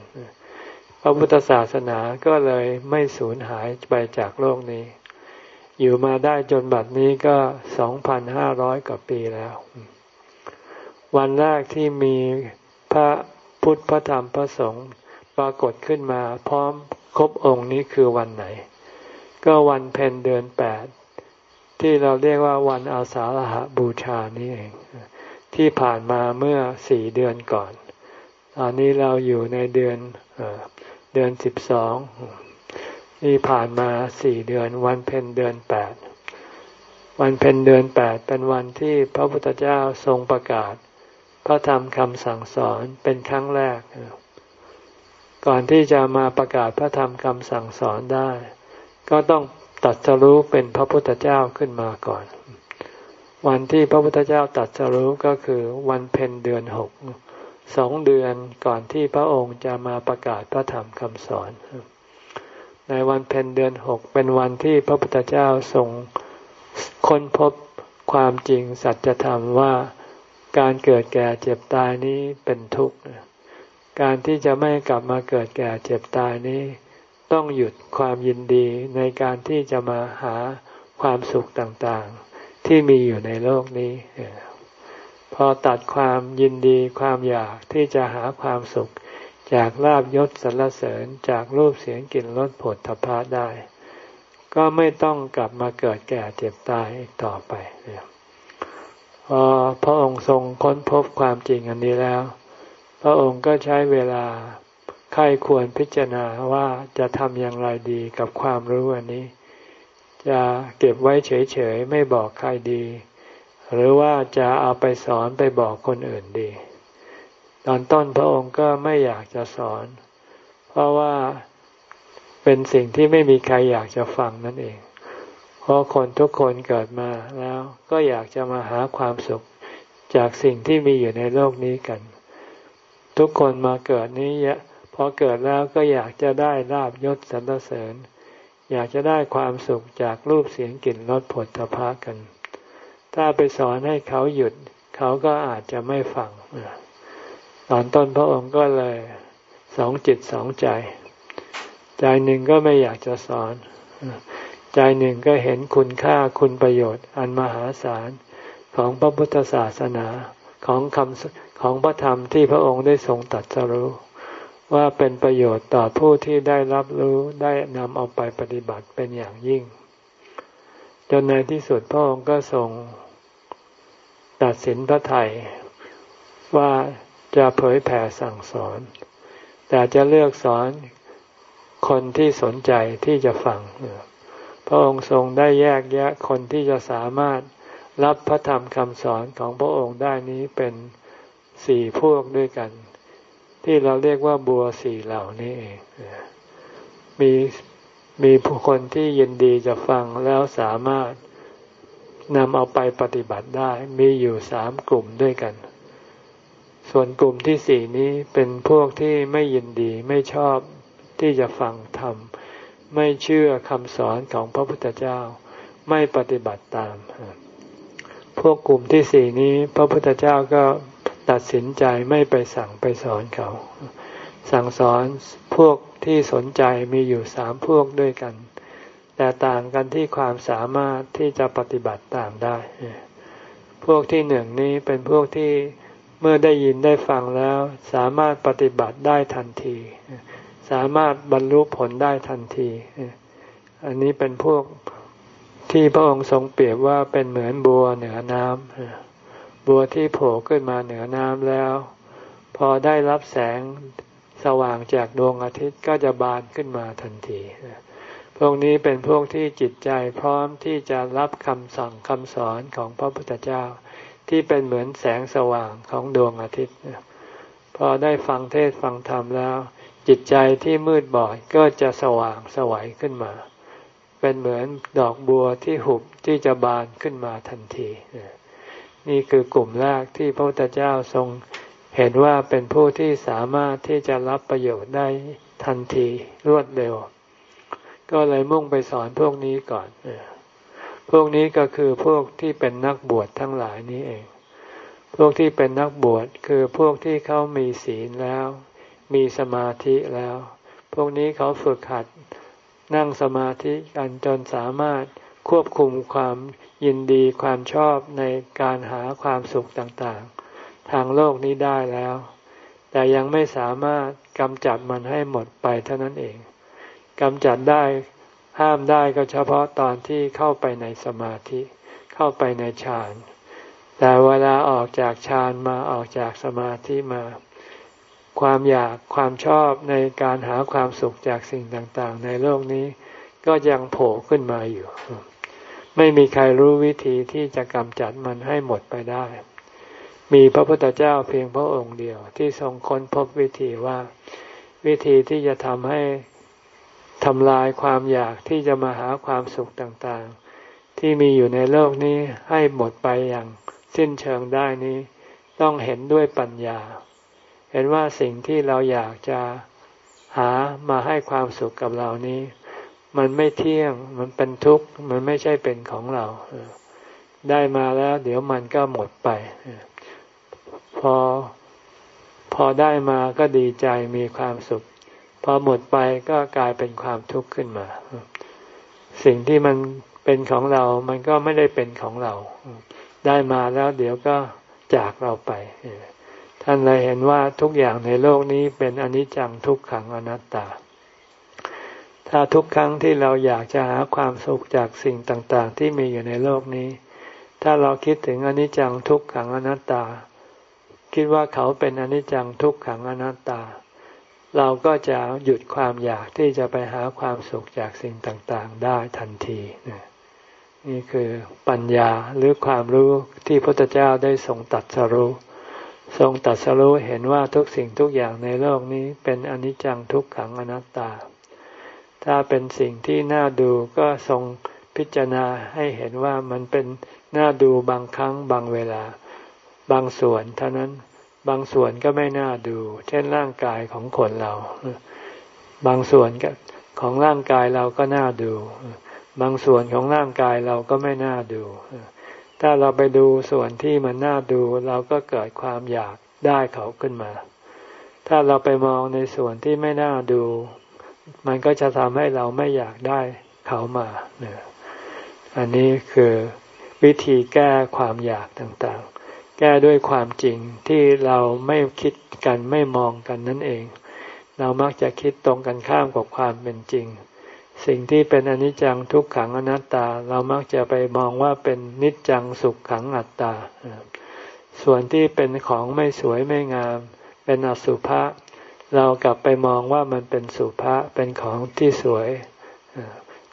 พระพุทธศาสนาก็เลยไม่สูญหายไปจากโลกนี้ อยู่มาได้จนบัดนี้ก็สองพันห้าร้อยกว่าปีแล้ว วันแรกที่มีพระพุทธพระธรรมพระสงฆ์ปรากฏขึ้นมาพร้อมครบองค์นี้คือวันไหน ก็วันเพ็ญเดือนแปดที่เราเรียกว่าวันอาสาฬหบูชานี่เอง ที่ผ่านมาเมื่อสี่เดือนก่อนตอนนี้เราอยู่ในเดือนเดือนสิบสองนี่ผ่านมาสี่เดือนวันเพ็ญเดือนแปดวันเพ็ญเดือนแปดเป็นวันที่พระพุทธเจ้าทรงประกาศ พระธรรมคำสั่งสอนเป็นครั้งแรก ก่อนที่จะมาประกาศพระธรรมคำสั่งสอนได้ ก็ต้องตัดสรู้เป็นพระพุทธเจ้าขึ้นมาก่อน วันที่พระพุทธเจ้าตัดสรู้ก็คือวันเพ็ญเดือนหกสองเดือนก่อนที่พระองค์จะมาประกาศพระธรรมคำสอน ในวันเพ็ญเดือนหกเป็นวันที่พระพุทธเจ้าทรงค้นพบความจริงสัจธรรมว่า การเกิดแก่เจ็บตายนี้เป็นทุกข์ การที่จะไม่กลับมาเกิดแก่เจ็บตายนี้ ต้องหยุดความยินดีในการที่จะมาหาความสุขต่างๆ ที่มีอยู่ในโลกนี้ พอตัดความยินดีความอยากที่จะหาความสุข จากลาบยศสรรเสริญจากรูปเสียงกลิ่นรสผลทพะได้ ก็ไม่ต้องกลับมาเกิดแก่เจ็บตายอีกต่อไป พอพระองค์ทรงค้นพบความจริงอันนี้แล้ว พระองค์ก็ใช้เวลาใครควรพิจารณาว่าจะทำอย่างไรดีกับความรู้อันนี้ จะเก็บไว้เฉยๆไม่บอกใครดี หรือว่าจะเอาไปสอนไปบอกคนอื่นดี ตอนต้นพระองค์ก็ไม่อยากจะสอน เพราะว่าเป็นสิ่งที่ไม่มีใครอยากจะฟังนั่นเอง เพราะคนทุกคนเกิดมาแล้วก็อยากจะมาหาความสุขจากสิ่งที่มีอยู่ในโลกนี้กัน ทุกคนมาเกิดนี้พอเกิดแล้วก็อยากจะได้ลาบยศสรรเสริญ อยากจะได้ความสุขจากรูปเสียงกลิ่นรสผลตภะกัน ถ้าไปสอนให้เขาหยุด เขาก็อาจจะไม่ฟังตอนต้นพระองค์ก็เลยสองจิตสองใจ ใจหนึ่งก็ไม่อยากจะสอน ใจหนึ่งก็เห็นคุณค่าคุณประโยชน์ อันมหาศาลของพระพุทธศาสนาของคำของพระธรรมที่พระองค์ได้ทรงตัดสรู้ว่าเป็นประโยชน์ต่อผู้ที่ได้รับรู้ได้นำเอาไปปฏิบัติเป็นอย่างยิ่ง จนในที่สุดพระองค์ก็ทรงตัดสินพระไทยว่าจะเผยแผ่สั่งสอน แต่จะเลือกสอนคนที่สนใจที่จะฟัง พระองค์ทรงได้แยกแยะคนที่จะสามารถรับพระธรรมคำสอนของพระองค์ได้นี้เป็นสี่พวกด้วยกัน ที่เราเรียกว่าบัวสี่เหล่านี้เองมีมีผู้คนที่ยินดีจะฟังแล้วสามารถนำเอาไปปฏิบัติได้มีอยู่สามกลุ่มด้วยกัน ส่วนกลุ่มที่สี่นี้เป็นพวกที่ไม่ยินดีไม่ชอบที่จะฟังธรรม ไม่เชื่อคำสอนของพระพุทธเจ้า ไม่ปฏิบัติตาม พวกกลุ่มที่สี่นี้ พระพุทธเจ้าก็ตัดสินใจไม่ไปสั่งไปสอนเขา สั่งสอนพวกที่สนใจมีอยู่สามพวกด้วยกัน แต่ต่างกันที่ความสามารถที่จะปฏิบัติตามได้ พวกที่หนึ่งนี้เป็นพวกที่เมื่อได้ยินได้ฟังแล้ว สามารถปฏิบัติได้ทันที สามารถบรรลุผลได้ทันที อันนี้เป็นพวกที่พระองค์ทรงเปรียบว่าเป็นเหมือนบัวเหนือน้ำบัวที่โผล่ขึ้นมาเหนือน้ำแล้ว พอได้รับแสงสว่างจากดวงอาทิตย์ก็จะบานขึ้นมาทันทีพวกนี้เป็นพวกที่จิตใจพร้อมที่จะรับคำสั่งคำสอนของพระพุทธเจ้า ที่เป็นเหมือนแสงสว่างของดวงอาทิตย์ พอได้ฟังเทศฟังธรรมแล้ว จิตใจที่มืดบอดก็จะสว่างสวัยขึ้นมา เป็นเหมือนดอกบัวที่หุบที่จะบานขึ้นมาทันที นี่คือกลุ่มแรกที่พระพุทธเจ้าทรงเห็นว่าเป็นผู้ที่สามารถที่จะรับประโยชน์ได้ทันทีรวดเร็ว ก็เลยมุ่งไปสอนพวกนี้ก่อนพวกนี้ก็คือพวกที่เป็นนักบวชทั้งหลายนี้เอง พวกที่เป็นนักบวชคือพวกที่เขามีศีลแล้ว มีสมาธิแล้ว พวกนี้เขาฝึกหัดนั่งสมาธิกันจนสามารถควบคุมความยินดีความชอบในการหาความสุขต่างๆ ทางโลกนี้ได้แล้ว แต่ยังไม่สามารถกำจัดมันให้หมดไปเท่านั้นเองกำจัดได้ห้ามได้ก็เฉพาะตอนที่เข้าไปในสมาธิเข้าไปในฌานแต่เวลาออกจากฌานมาออกจากสมาธิมา ความอยากความชอบในการหาความสุขจากสิ่งต่างๆ ในโลกนี้ก็ยังโผล่ขึ้นมาอยู่ ไม่มีใครรู้วิธีที่จะกำจัดมันให้หมดไปได้ มีพระพุทธเจ้าเพียงพระองค์เดียวที่ทรงค้นพบวิธีว่า วิธีที่จะทำให้ทำลายความอยากที่จะมาหาความสุขต่างๆ ที่มีอยู่ในโลกนี้ให้หมดไปอย่างสิ้นเชิงได้นี้ ต้องเห็นด้วยปัญญา เห็นว่าสิ่งที่เราอยากจะหามาให้ความสุขกับเรานี้ มันไม่เที่ยงมันเป็นทุกข์มันไม่ใช่เป็นของเรา ได้มาแล้ว เดี๋ยวมันก็หมดไป พอพอได้มาก็ดีใจมีความสุข พอหมดไปก็กลายเป็นความทุกข์ขึ้นมา สิ่งที่มันเป็นของเรา มันก็ไม่ได้เป็นของเรา ได้มาแล้วเดี๋ยวก็จากเราไป ท่านเลยเห็นว่าทุกอย่างในโลกนี้เป็นอนิจจังทุกขังอนัตตา ถ้าทุกครั้งที่เราอยากจะหาความสุขจากสิ่งต่างๆ ที่มีอยู่ในโลกนี้ ถ้าเราคิดถึงอนิจจังทุกขังอนัตตา คิดว่าเขาเป็นอนิจจังทุกขังอนัตตา เราก็จะหยุดความอยากที่จะไปหาความสุขจากสิ่งต่างๆ ได้ทันทีนี่คือปัญญาหรือความรู้ที่พระพุทธเจ้าได้ทรงตัดสรู้ ทรงตัดสรู้เห็นว่าทุกสิ่งทุกอย่างในโลกนี้เป็นอนิจจังทุกขังอนัตตา ถ้าเป็นสิ่งที่น่าดูก็ทรงพิจารณาให้เห็นว่ามันเป็นน่าดูบางครั้งบางเวลา บางส่วนเท่านั้นบางส่วนก็ไม่น่าดู เช่นร่างกายของคนเรา บางส่วนของร่างกายเราก็น่าดู บางส่วนของร่างกายเราก็ไม่น่าดู ถ้าเราไปดูส่วนที่มันน่าดูเราก็เกิดความอยากได้เขาขึ้นมา ถ้าเราไปมองในส่วนที่ไม่น่าดู มันก็จะทำให้เราไม่อยากได้เขามาเนี่ยอันนี้คือวิธีแก้ความอยากต่างๆ แก้ด้วยความจริงที่เราไม่คิดกันไม่มองกันนั่นเอง เรามักจะคิดตรงกันข้ามกับความเป็นจริง สิ่งที่เป็นอนิจจังทุกขังอนัตตา เรามักจะไปมองว่าเป็นนิจจังสุขขังอัตตา ส่วนที่เป็นของไม่สวยไม่งาม เป็นอสุภะเรากลับไปมองว่ามันเป็นสุภะเป็นของที่สวย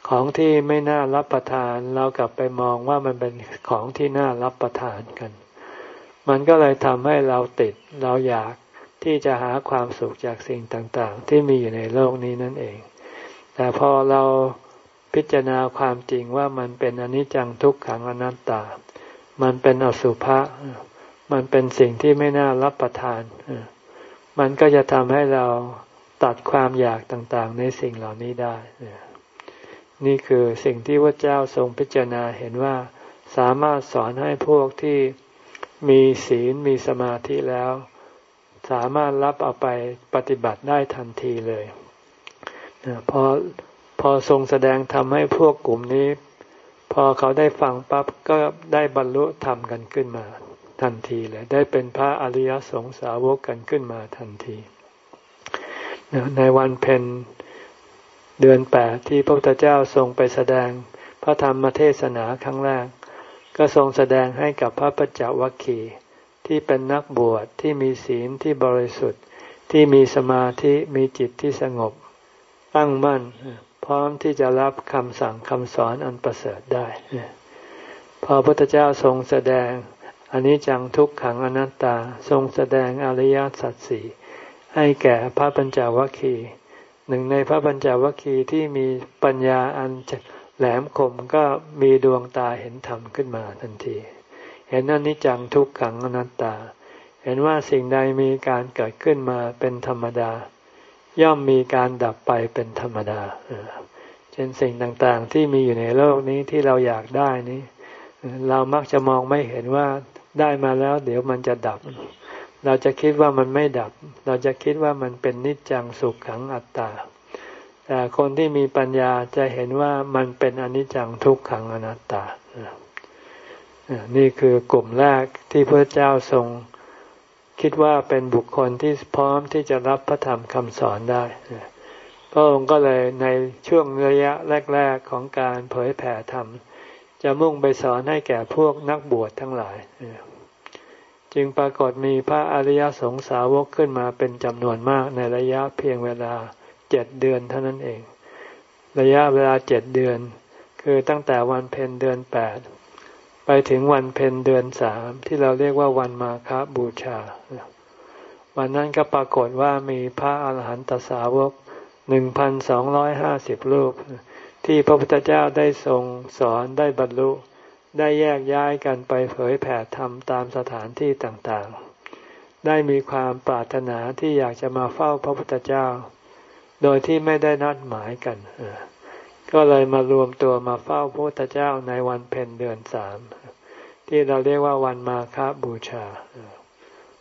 ของที่ไม่น่ารับประทาน เรากลับไปมองว่ามันเป็นของที่น่ารับประทานกัน มันก็เลยทำให้เราติดเราอยากที่จะหาความสุขจากสิ่งต่างๆ ที่มีอยู่ในโลกนี้นั่นเอง แต่พอเราพิจารณาความจริงว่ามันเป็นอนิจจังทุกขังอนัตตา มันเป็นอสุภะ มันเป็นสิ่งที่ไม่น่ารับประทาน มันก็จะทำให้เราตัดความอยากต่างๆ ในสิ่งเหล่านี้ได้ นี่คือสิ่งที่พระเจ้าทรงพิจารณาเห็นว่าสามารถสอนให้พวกที่มีศีลมีสมาธิแล้ว สามารถรับเอาไปปฏิบัติได้ทันทีเลย พอพอทรงแสดงทำให้พวกกลุ่มนี้ พอเขาได้ฟังปั๊บก็ได้บรรลุธรรมกันขึ้นมา ทันทีเลยได้เป็นพระอริยสงสาวกกันขึ้นมาทันทีในวันเพ็ญเดือนแปดที่พระพุทธเจ้าทรงไปแสดงพระธรรมเทศนาครั้งแรก ก็ทรงแสดงให้กับพระปัจจวัคคีที่เป็นนักบวชที่มีศีลที่บริสุทธิ์ที่มีสมาธิมีจิตที่สงบ ตั้งมั่น พร้อมที่จะรับคำสั่งคำสอนอันประเสริฐได้พอพระพุทธเจ้าทรงแสดงอันนี้จังทุกขังอนัตตาทรงแสดงอริยสัจสี่ให้แก่พระปัญจวัคคีหนึ่งในพระปัญจวัคคีที่มีปัญญาอันแหลมคมก็มีดวงตาเห็นธรรมขึ้นมาทันที เห็นอนิจจังทุกขังอนัตตา เห็นว่าสิ่งใดมีการเกิดขึ้นมาเป็นธรรมดา ย่อมมีการดับไปเป็นธรรมดาเช่นสิ่งต่างๆ ที่มีอยู่ในโลกนี้ที่เราอยากได้นี้ เรามักจะมองไม่เห็นว่าได้มาแล้ว เดี๋ยวมันจะดับ เราจะคิดว่ามันไม่ดับ เราจะคิดว่ามันเป็นนิจจังสุขขังอัตตา แต่คนที่มีปัญญาจะเห็นว่ามันเป็นอนิจจังทุกขังอนัตตา นี่คือกลุ่มแรกที่พระเจ้าทรง คิดว่าเป็นบุคคลที่พร้อมที่จะรับพระธรรมคำสอนได้พระองค์ก็เลยในช่วงระยะแรก ๆของการเผยแผ่ธรรม จะมุ่งไปสอนให้แก่พวกนักบวชทั้งหลาย จึงปรากฏมีพระอริยสงสาวกขึ้นมาเป็นจำนวนมากในระยะเพียงเวลาเจ็ดเดือนเท่านั้นเอง ระยะเวลาเจ็ดเดือน คือตั้งแต่วันเพ็ญเดือนแปด ไปถึงวันเพ็ญเดือนสามที่เราเรียกว่าวันมาคบูชา วันนั้นก็ปรากฏว่ามีพระอาหารหันตสาวกหนึ่งพันสองร้อยห้าสิบรูป ที่พระพุทธเจ้าได้ทรงสอนได้บรรลุ ได้แยกย้ายกันไปเผยแผ่ธรรมตามสถานที่ต่างๆ ได้มีความปรารถนาที่อยากจะมาเฝ้าพระพุทธเจ้า โดยที่ไม่ได้นัดหมายกัน ก็เลยมารวมตัวมาเฝ้าพระพุทธเจ้าในวันเพ็ญเดือนสามที่เราเรียกว่าวันมาคาบูชา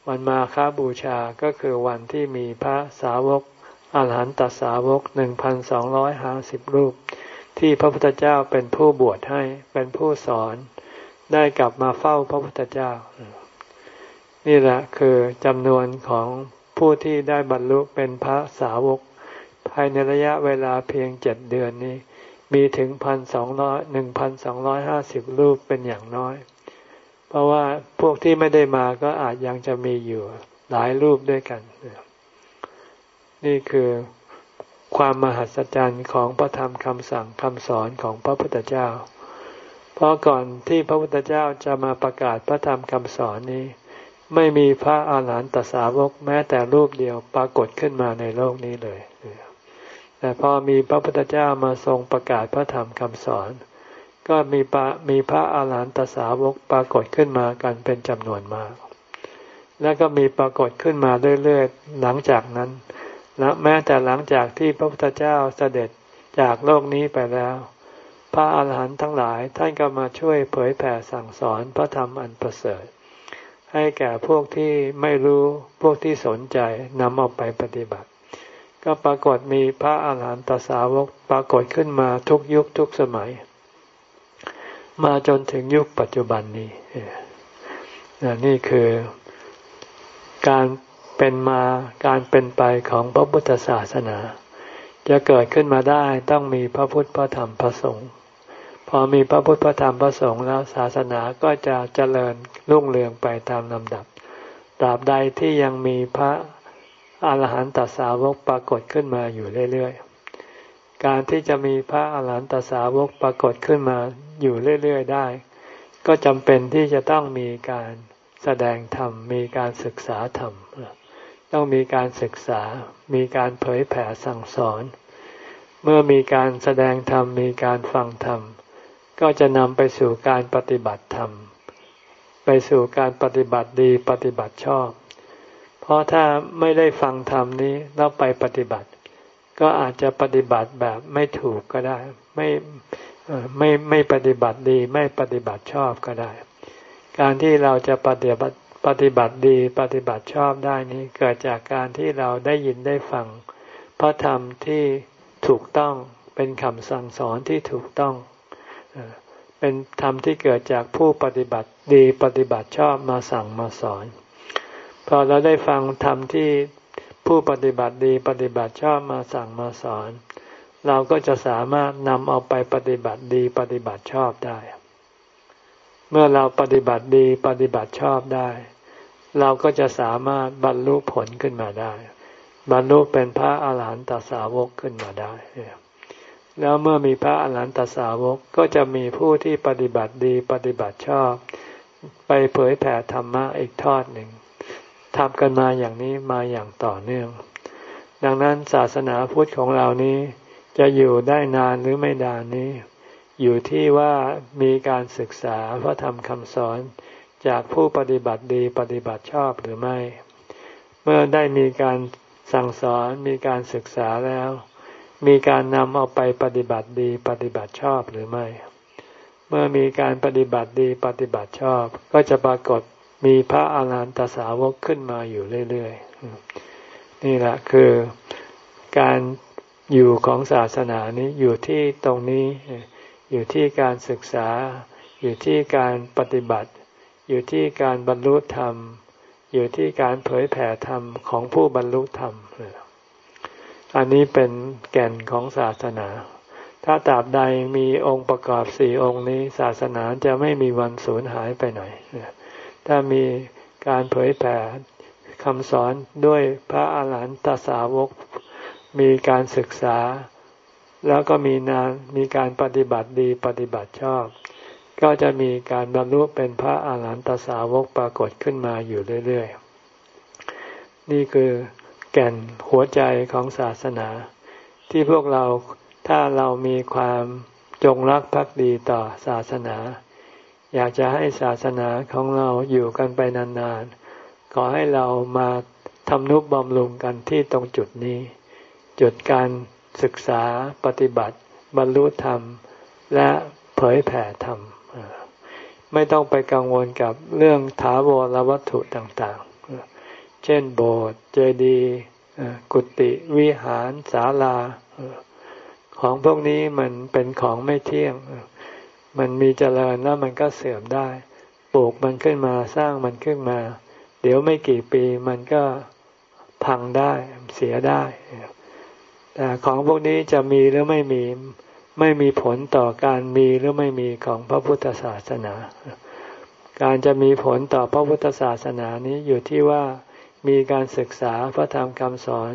วันมาคาบูชาก็คือวันที่มีพระสาวกอาหารหันตสาวกหนึ่งพันสองร้อยห้าสิบรูป ที่พระพุทธเจ้าเป็นผู้บวชให้เป็นผู้สอนได้กลับมาเฝ้าพระพุทธเจ้า นี่แหละคือจำนวนของผู้ที่ได้บรรลุเป็นพระสาวก ภายในระยะเวลาเพียงเจ็ดเดือนนี้ มีถึงพันสองร้อยหนึ่งพันสองร้อยห้าสิบรูปเป็นอย่างน้อย เพราะว่าพวกที่ไม่ได้มาก็อาจยังจะมีอยู่หลายรูปด้วยกัน นี่คือความมหัศจรรย์ของพระธรรมคำสั่งคำสอนของพระพุทธเจ้า เพราะก่อนที่พระพุทธเจ้าจะมาประกาศพระธรรมคำสอนนี้ ไม่มีพระอาหารหันตสาวกแม้แต่รูปเดียวปรากฏขึ้นมาในโลกนี้เลย แต่พอมีพระพุทธเจ้ามาทรงประกาศพระธรรมคำสอน ก็มีพระมีพระอาหารหันตสาวกปรากฏขึ้นมากันเป็นจำนวนมาก แล้วก็มีปรากฏขึ้นมาเรื่อยๆหลังจากนั้นและแม้แต่หลังจากที่พระพุทธเจ้าเสด็จจากโลกนี้ไปแล้ว พระอาหารหันต์ทั้งหลายท่านก็มาช่วยเผยแผ่สั่งสอนพระธรรมอันประเสริฐ ให้แก่พวกที่ไม่รู้พวกที่สนใจนำเอาไปปฏิบัติ ก็ปรากฏมีพระอาหารหันตสาวกปรากฏขึ้นมาทุกยุคทุกสมัย มาจนถึงยุคปัจจุบันนี้นี่คือการเป็นมาการเป็นไปของพระพุทธศาสนา จะเกิดขึ้นมาได้ต้องมีพระพุทธพระธรรมพระสงฆ์พอมีพระพุทธพระธรรมพระสงฆ์แล้วศาสนาก็จะเจริญรุ่งเรืองไปตามลำดับตราบใดที่ยังมีพระ อาหารหันตสาวกปรากฏขึ้นมาอยู่เรื่อยๆ การที่จะมีพระอาหารหันตสาวกปรากฏขึ้นมาอยู่เรื่อยๆได้ ก็จำเป็นที่จะต้องมีการแสดงธรรม มีการศึกษาธรรม ต้องมีการศึกษา มีการเผยแผ่สั่งสอน เมื่อมีการแสดงธรรม มีการฟังธรรม ก็จะนำไปสู่การปฏิบัติธรรม ไปสู่การปฏิบัติดีปฏิบัติชอบ เพราะถ้าไม่ได้ฟังธรรมนี้แล้วไปปฏิบัติ ก็อาจจะปฏิบัติแบบไม่ถูกก็ได้ ไม่ไม่ไม่ปฏิบัติดี ไม่ปฏิบัติชอบก็ได้ การที่เราจะปฏิบัติปฏิบัติดีปฏิบัติชอบได้นี้เกิดจากการที่เราได้ยินได้ฟัง พระธรรมที่ถูกต้องเป็นคำสั่งสอนที่ถูกต้องเป็นธรรมที่เกิดจากผู้ปฏิบัติดีปฏิบัติชอบมาสั่งมาสอน พอเราได้ฟังธรรมที่ผู้ปฏิบัติดีปฏิบัติชอบมาสั่งมาสอน เราก็จะสามารถนำเอาไปปฏิบัติดีปฏิบัติชอบได้ เมื่อเราปฏิบัติดีปฏิบัติชอบได้ เราก็จะสามารถบรรลุผลขึ้นมาได้ บรรลุเป็นพระอาหารหันตสาวกขึ้นมาได้ แล้วเมื่อมีพระอาหารหันตสาวกก็จะมีผู้ที่ปฏิบัติดีปฏิบัติชอบ ไปเผยแผ่ธรรมะอีกทอดหนึ่ง ทำกันมาอย่างนี้มาอย่างต่อเนื่อง ดังนั้นศาสนาพุทธของเรานี้ จะอยู่ได้นานหรือไม่นานนี้ อยู่ที่ว่ามีการศึกษาพระธรรมคำสอนจากผู้ปฏิบัติดีปฏิบัติชอบหรือไม่ เมื่อได้มีการสั่งสอนมีการศึกษาแล้ว มีการนำเอาไปปฏิบัติดีปฏิบัติชอบหรือไม่ เมื่อมีการปฏิบัติดีปฏิบัติชอบ ก็จะปรากฏ มีพระอาหารหันตสาวกขึ้นมาอยู่เรื่อยๆ นี่แหละคือการอยู่ของศาสนานี้อยู่ที่ตรงนี้อยู่ที่การศึกษา อยู่ที่การปฏิบัติ อยู่ที่การบรรลุธรรม อยู่ที่การเผยแผ่ธรรมของผู้บรรลุธรรม อันนี้เป็นแก่นของศาสนา ถ้าตราบใดมีองค์ประกอบสี่องค์นี้ ศาสนาจะไม่มีวันสูญหายไปไหน ถ้ามีการเผยแผ่คำสอนด้วยพระอาหารหันตสาวก มีการศึกษา แล้วก็มีนานมีการปฏิบัติดีปฏิบัติชอบ ก็จะมีการบรรลุเป็นพระอาหารหันตสาวกปรากฏขึ้นมาอยู่เรื่อยๆ นี่คือแก่นหัวใจของศาสนา ที่พวกเราถ้าเรามีความจงรักภักดีต่อศาสนา อยากจะให้ศาสนาของเราอยู่กันไปนานๆ ขอให้เรามาทำนุบำรุงกันที่ตรงจุดนี้ จุดการศึกษาปฏิบัติ บรรลุธรรม และเผยแผ่ธรรม ไม่ต้องไปกังวลกับเรื่องถาวรวัตถุต่างๆ เช่นโบสถ์เจดีย์กุฏิวิหารศาลา ของพวกนี้มันเป็นของไม่เที่ยง มันมีเจริญแล้วมันก็เสื่อมได้ ปลูกมันขึ้นมาสร้างมันขึ้นมา เดี๋ยวไม่กี่ปีมันก็พังได้เสียได้ แต่ของพวกนี้จะมีหรือไม่มีไม่มีผลต่อการมีหรือไม่มีของพระพุทธศาสนา การจะมีผลต่อพระพุทธศาสนานี้อยู่ที่ว่ามีการศึกษาพระธรรมคำสอน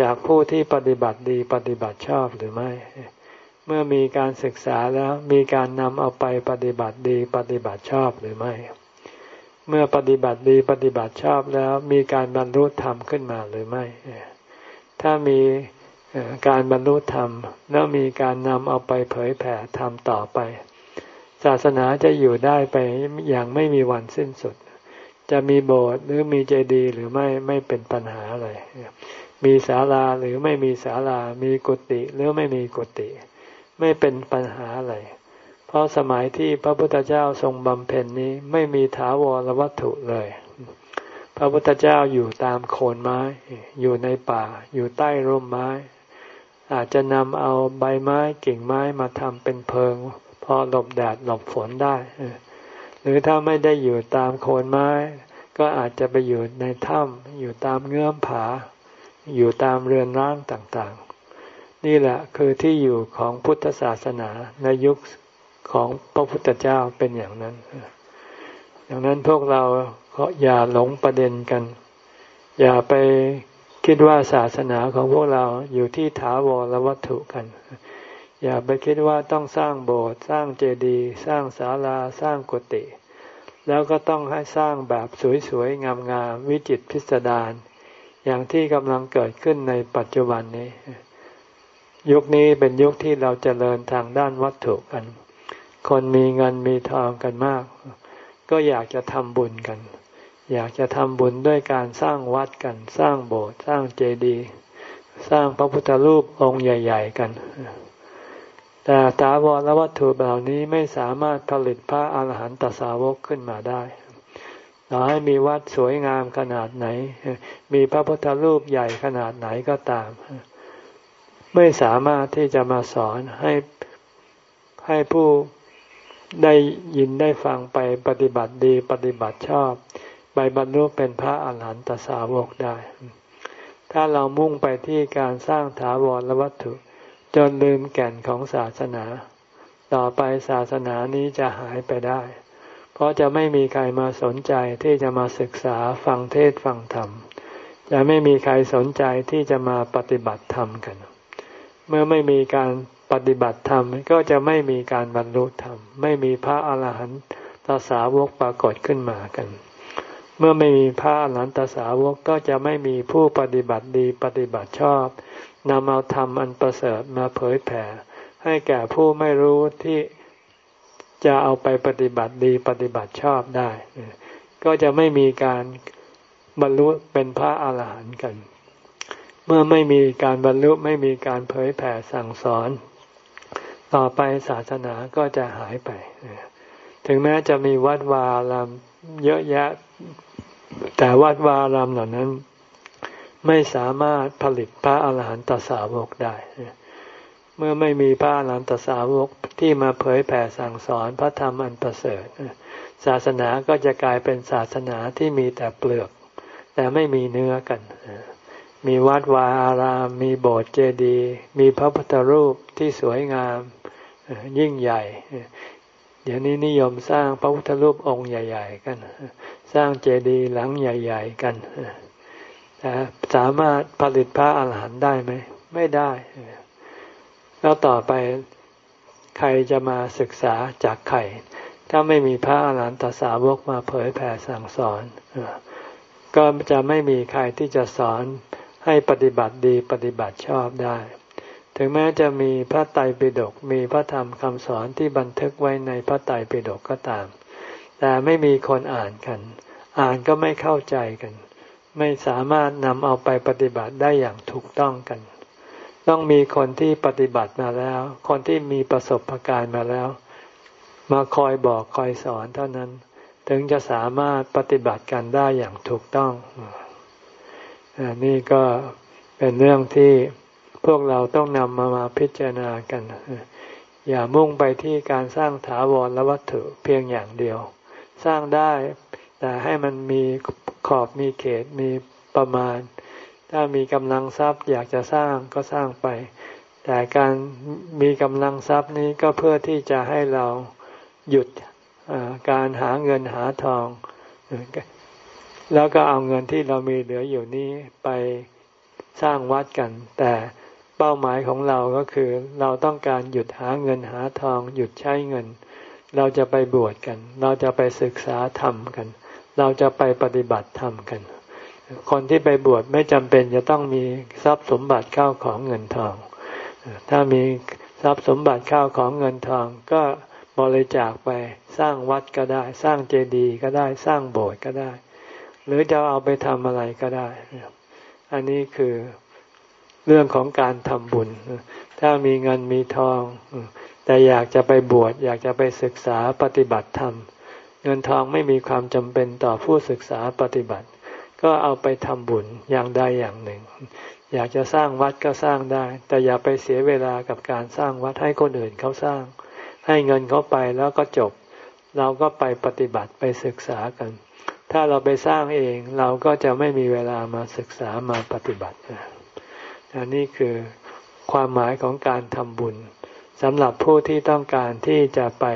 จากผู้ที่ปฏิบัติดีปฏิบัติชอบหรือไม่ มื่อมีการศึกษาแล้วมีการนำเอาไปปฏิบัติดีปฏิบัติชอบหรือไม่ เมื่อปฏิบัติดีปฏิบัติชอบแล้วมีการบรรลุธรรมขึ้นมาหรือไม่ ถ้ามีการบรรลุธรรมแล้วมีการนำเอาไปเผยแผ่ธรรมต่อไป ศาสนาจะอยู่ได้ไปอย่างไม่มีวันสิ้นสุด จะมีโบสถ์หรือมีเจดีย์หรือไม่ไม่เป็นปัญหาอะไรมีศาลาหรือไม่มีศาลา มีกุฏิหรือไม่มีกุฏิ ไม่เป็นปัญหาอะไร เพราะสมัยที่พระพุทธเจ้าทรงบำเพ็ญนี้ไม่มีถาวรวัตถุเลย พระพุทธเจ้าอยู่ตามโคนไม้ อยู่ในป่า อยู่ใต้ร่มไม้ อาจจะนำเอาใบไม้กิ่งไม้มาทำเป็นเพิง พอหลบแดดหลบฝนได้ หรือถ้าไม่ได้อยู่ตามโคนไม้ ก็อาจจะไปอยู่ในถ้ำอยู่ตามเงื่อมผา อยู่ตามเรือนร่างต่างๆ นี่แหละคือที่อยู่ของพุทธศาสนาในยุคของพระพุทธเจ้าเป็นอย่างนั้น ดังนั้นพวกเราก็อย่าหลงประเด็นกัน อย่าไปคิดว่าศาสนาของพวกเราอยู่ที่ถาวรวัตถุกัน อย่าไปคิดว่าต้องสร้างโบสถ์สร้างเจดีย์สร้างศาลาสร้างกุฏิแล้วก็ต้องให้สร้างแบบสวยๆงามๆวิจิตพิสดารอย่างที่กำลังเกิดขึ้นในปัจจุบันนี้ ยุคนี้เป็นยุคที่เราจเจริญทางด้านวัตถุกัน คนมีเงินมีทองกันมาก ก็อยากจะทำบุญกัน อยากจะทำบุญด้วยการสร้างวัดกัน สร้างโบสถ์สร้างเจดีย์สร้างพระพุทธรูปองค์ใหญ่ ๆ กัน แต่ถาวรวัตถุเหล่านี้ไม่สามารถผลิตพระอาหารหันตสาวกขึ้นมาได้ต่อให้มีวัดสวยงามขนาดไหน มีพระพุทธรูปใหญ่ขนาดไหนก็ตาม ไม่สามารถที่จะมาสอนให้ให้ผู้ได้ยินได้ฟังไปปฏิบัติดีปฏิบัติชอบ ไปบรรลุเป็นพระอาหารหันตสาวกได้ ถ้าเรามุ่งไปที่การสร้างถาวรวัตถุ จนลืมแก่นของศาสนา ต่อไปศาสนานี้จะหายไปได้ เพราะจะไม่มีใครมาสนใจที่จะมาศึกษาฟังเทศฟังธรรม จะไม่มีใครสนใจที่จะมาปฏิบัติธรรมกัน เมื่อไม่มีการปฏิบัติธรรมก็จะไม่มีการบรรลุธรรม ไม่มีพระอาหารหันตสาวกปรากฏขึ้นมากัน เมื่อไม่มีพระอรหันตสาวกก็จะไม่มีผู้ปฏิบัติดีปฏิบัติชอบนำเอาธรรมอันประเสริฐมาเผยแผ่ ให้แก่ผู้ไม่รู้ที่จะเอาไปปฏิบัติดีปฏิบัติชอบได้ ก็จะไม่มีการบรรลุเป็นพระอาหารหันต์กัน เมื่อไม่มีการบรรลุไม่มีการเผยแผ่สั่งสอน ต่อไปศาสนาก็จะหายไป ถึงแม้จะมีวัดวารามเยอะแยะ แต่วัดวารามเหล่านั้น ไม่สามารถผลิตพระอาหารหันตสาวกได้ เมื่อไม่มีพระอาหารหันตสาวกที่มาเผยแผ่สั่งสอนพระธรรมอันประเสริฐศาสนาก็จะกลายเป็นศาสนาที่มีแต่เปลือก แต่ไม่มีเนื้อกัน มีวัดวาอาราม มีโบสถ์เจดีย์มีพระพุทธรูปที่สวยงามยิ่งใหญ่ เดี๋ยวนี้นิยมสร้างพระพุทธรูปองค์ใหญ่ ๆ กัน สร้างเจดีย์หลังใหญ่ ๆ กันแต่สามารถผลิตพระอาหารหันต์ได้ไหม ไม่ได้ แล้วต่อไปใครจะมาศึกษาจากใครถ้าไม่มีพระอาหารหันตสาวกมาเผยแผ่สั่งสอน ก็จะไม่มีใครที่จะสอน ให้ปฏิบัติดีปฏิบัติชอบได้ ถึงแม้จะมีพระไตรปิฎกมีพระธรรมคำสอนที่บันทึกไว้ในพระไตรปิฎกก็ตาม แต่ไม่มีคนอ่านกัน อ่านก็ไม่เข้าใจกัน ไม่สามารถนำเอาไปปฏิบัติได้อย่างถูกต้องกัน ต้องมีคนที่ปฏิบัติมาแล้ว คนที่มีประสบการณ์มาแล้ว มาคอยบอกคอยสอนเท่านั้น ถึงจะสามารถปฏิบัติกันได้อย่างถูกต้อง นนี้ก็เป็นเรื่องที่พวกเราต้องนำมามาพิจารณากัน อย่ามุ่งไปที่การสร้างถาวรและวัตถุเพียงอย่างเดียว สร้างได้ แต่ให้มันมีขอบมีเขตมีประมาณ ถ้ามีกำลังทรัพย์อยากจะสร้างก็สร้างไป แต่การมีกำลังทรัพย์นี้ก็เพื่อที่จะให้เราหยุดการหาเงินหาทอง แล้วก็เอาเงินที่เรามีเหลืออยู่นี้ไปสร้างวัดกัน แต่เป้าหมายของเราก็คือ เราต้องการหยุดหาเงินหาทอง หยุดใช้เงิน เราจะไปบวชกัน เราจะไปศึกษาธรรมกัน เราจะไปปฏิบัติธรรมกัน คนที่ไปบวชไม่จำเป็นจะต้องมีทรัพย์สมบัติข้าวของเงินทอง ถ้ามีทรัพย์สมบัติข้าวของเงินทองก็บริจาคไปสร้างวัดก็ได้ สร้างเจดีย์ก็ได้สร้างโบสถ์ก็ได้ หรือจะเอาไปทำอะไรก็ได้ อันนี้คือเรื่องของการทำบุญ ถ้ามีเงินมีทอง แต่อยากจะไปบวชอยากจะไปศึกษาปฏิบัติธรรม เงินทองไม่มีความจำเป็นต่อผู้ศึกษาปฏิบัติ ก็เอาไปทำบุญอย่างใดอย่างหนึ่ง อยากจะสร้างวัดก็สร้างได้ แต่อย่าไปเสียเวลากับการสร้างวัดให้คนอื่นเขาสร้าง ให้เงินเขาไปแล้วก็จบ เราก็ไปปฏิบัติไปศึกษากัน ถ้าเราไปสร้างเองเราก็จะไม่มีเวลามาศึกษามาปฏิบัติอันนี้คือความหมายของการทำบุญสำหรับผู้ที่ต้องการที่จะไป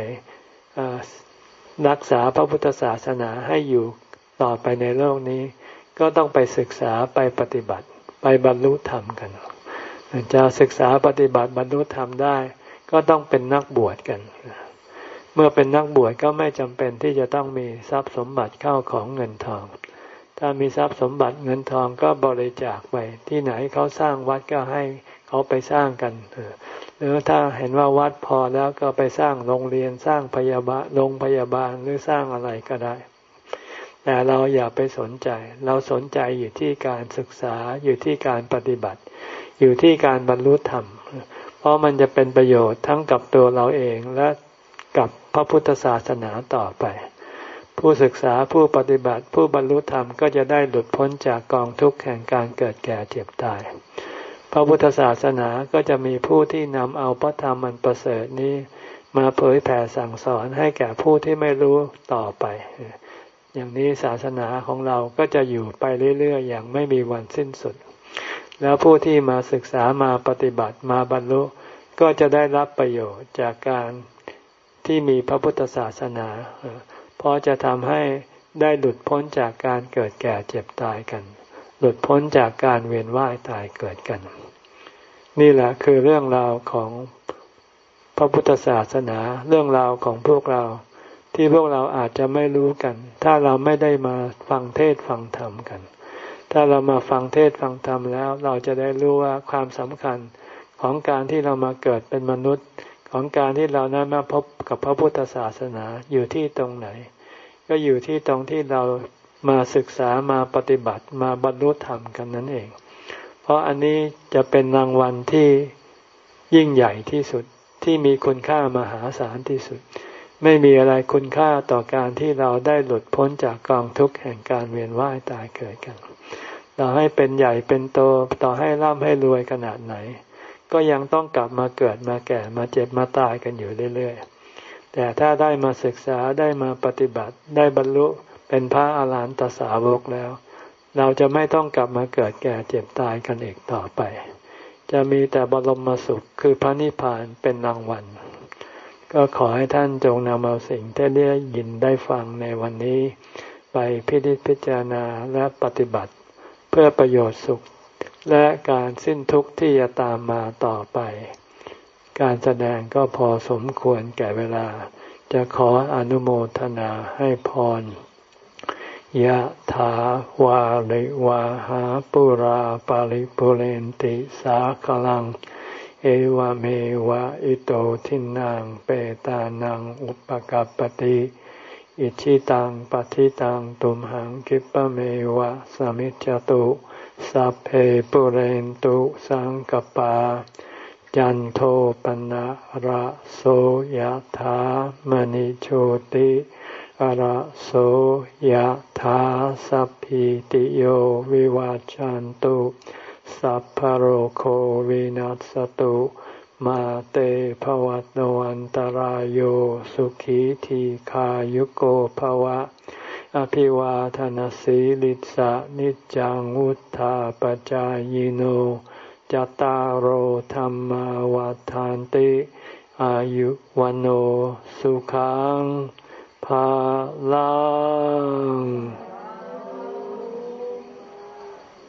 รักษาพระพุทธศาสนาให้อยู่ต่อไปในโลกนี้ ก็ต้องไปศึกษาไปปฏิบัติ ไปบรรลุธรรมกัน จะศึกษาปฏิบัติบรรลุธรรมได้ ก็ต้องเป็นนักบวชกันเเมื่อเป็นนักบวชก็ไม่จำเป็นที่จะต้องมีทรัพย์สมบัติเข้าของเงินทอง ถ้ามีทรัพย์สมบัติเงินทองก็บริจาคไป ที่ไหนเขาสร้างวัดก็ให้เขาไปสร้างกันหรือถ้าเห็นว่าวัดพอแล้วก็ไปสร้างโรงเรียนสร้างพยาบาลโรงพยาบาลหรือสร้างอะไรก็ได้ แต่เราอย่าไปสนใจ เราสนใจอยู่ที่การศึกษาอยู่ที่การปฏิบัติ อยู่ที่การบรรลุธรรม เพราะมันจะเป็นประโยชน์ทั้งกับตัวเราเองและกับ พระพุทธศาสนาต่อไป ผู้ศึกษาผู้ปฏิบัติผู้บรรลุธรรมก็จะได้หลุดพ้นจากกองทุกข์แห่งการเกิดแก่เจ็บตาย พระพุทธศาสนาก็จะมีผู้ที่นำเอาพระธรรมมันประเสริฐนี้มาเผยแผ่สั่งสอนให้แก่ผู้ที่ไม่รู้ต่อไป อย่างนี้ศาสนาของเราก็จะอยู่ไปเรื่อยๆ อย่างไม่มีวันสิ้นสุด แล้วผู้ที่มาศึกษามาปฏิบัติมาบรรลุ ก็จะได้รับประโยชน์จากการ ที่มีพระพุทธศาสนาเพราะจะทำให้ได้หลุดพ้นจากการเกิดแก่เจ็บตายกัน หลุดพ้นจากการเวียนว่ายตายเกิดกัน นี่แหละคือเรื่องราวของพระพุทธศาสนาเรื่องราวของพวกเราที่พวกเราอาจจะไม่รู้กัน ถ้าเราไม่ได้มาฟังเทศฟังธรรมกัน ถ้าเรามาฟังเทศฟังธรรมแล้ว เราจะได้รู้ว่าความสำคัญของการที่เรามาเกิดเป็นมนุษย์ ของการที่เรานั้นมาพบกับพระพุทธศาสนาอยู่ที่ตรงไหน ก็อยู่ที่ตรงที่เรามาศึกษามาปฏิบัติมาบรรลุธรรมกันนั่นเอง เพราะอันนี้จะเป็นรางวัลที่ยิ่งใหญ่ที่สุดที่มีคุณค่ามหาศาลที่สุด ไม่มีอะไรคุณค่าต่อการที่เราได้หลุดพ้นจากกองทุกข์แห่งการเวียนว่ายตายเกิดกันต่อให้เป็นใหญ่เป็นโตต่อให้ร่ำให้รวยขนาดไหน ก็ยังต้องกลับมาเกิดมาแก่มาเจ็บมาตายกันอยู่เรื่อยๆ แต่ถ้าได้มาศึกษาได้มาปฏิบัติได้บรรลุเป็นพระอาหารหันตสาวกแล้ว เราจะไม่ต้องกลับมาเกิดแก่เจ็บตายกันอีกต่อไป จะมีแต่บรมสุขคือพระนิพพานเป็นรางวัล ก็ขอให้ท่านจงนำเอาสิ่งที่ได้ยินได้ฟังในวันนี้ ไปพิจิตพิจารณาและปฏิบัติ เพื่อประโยชน์สุข และการสิ้นทุกข์ที่จะตามมาต่อไป การแสดงก็พอสมควรแก่เวลา จะขออนุโมทนาให้พรยะถาวาริวาหาปุราปาริปุเรนติสาคลัง เอวเมวะอิโตทินังเปตานังอุปกัรปติอิชิตังปฏิตังตุมหังคิปะเมวะสมิจจตุ สัพเพปุเรนตุสังกปา จันโทปนะระโสยถามณิโชติระโสยถาสัพพิติโยวิวาจันตุสัพพโรโควินัสตุมาเตภวัตวันตารโยสุขีทีขายุโกภวะ อภิวาทนสีลิสะนิจังวุธาปจายโนจตารโหธรรมวาทานติ อายุวันโอสุขังภาลัง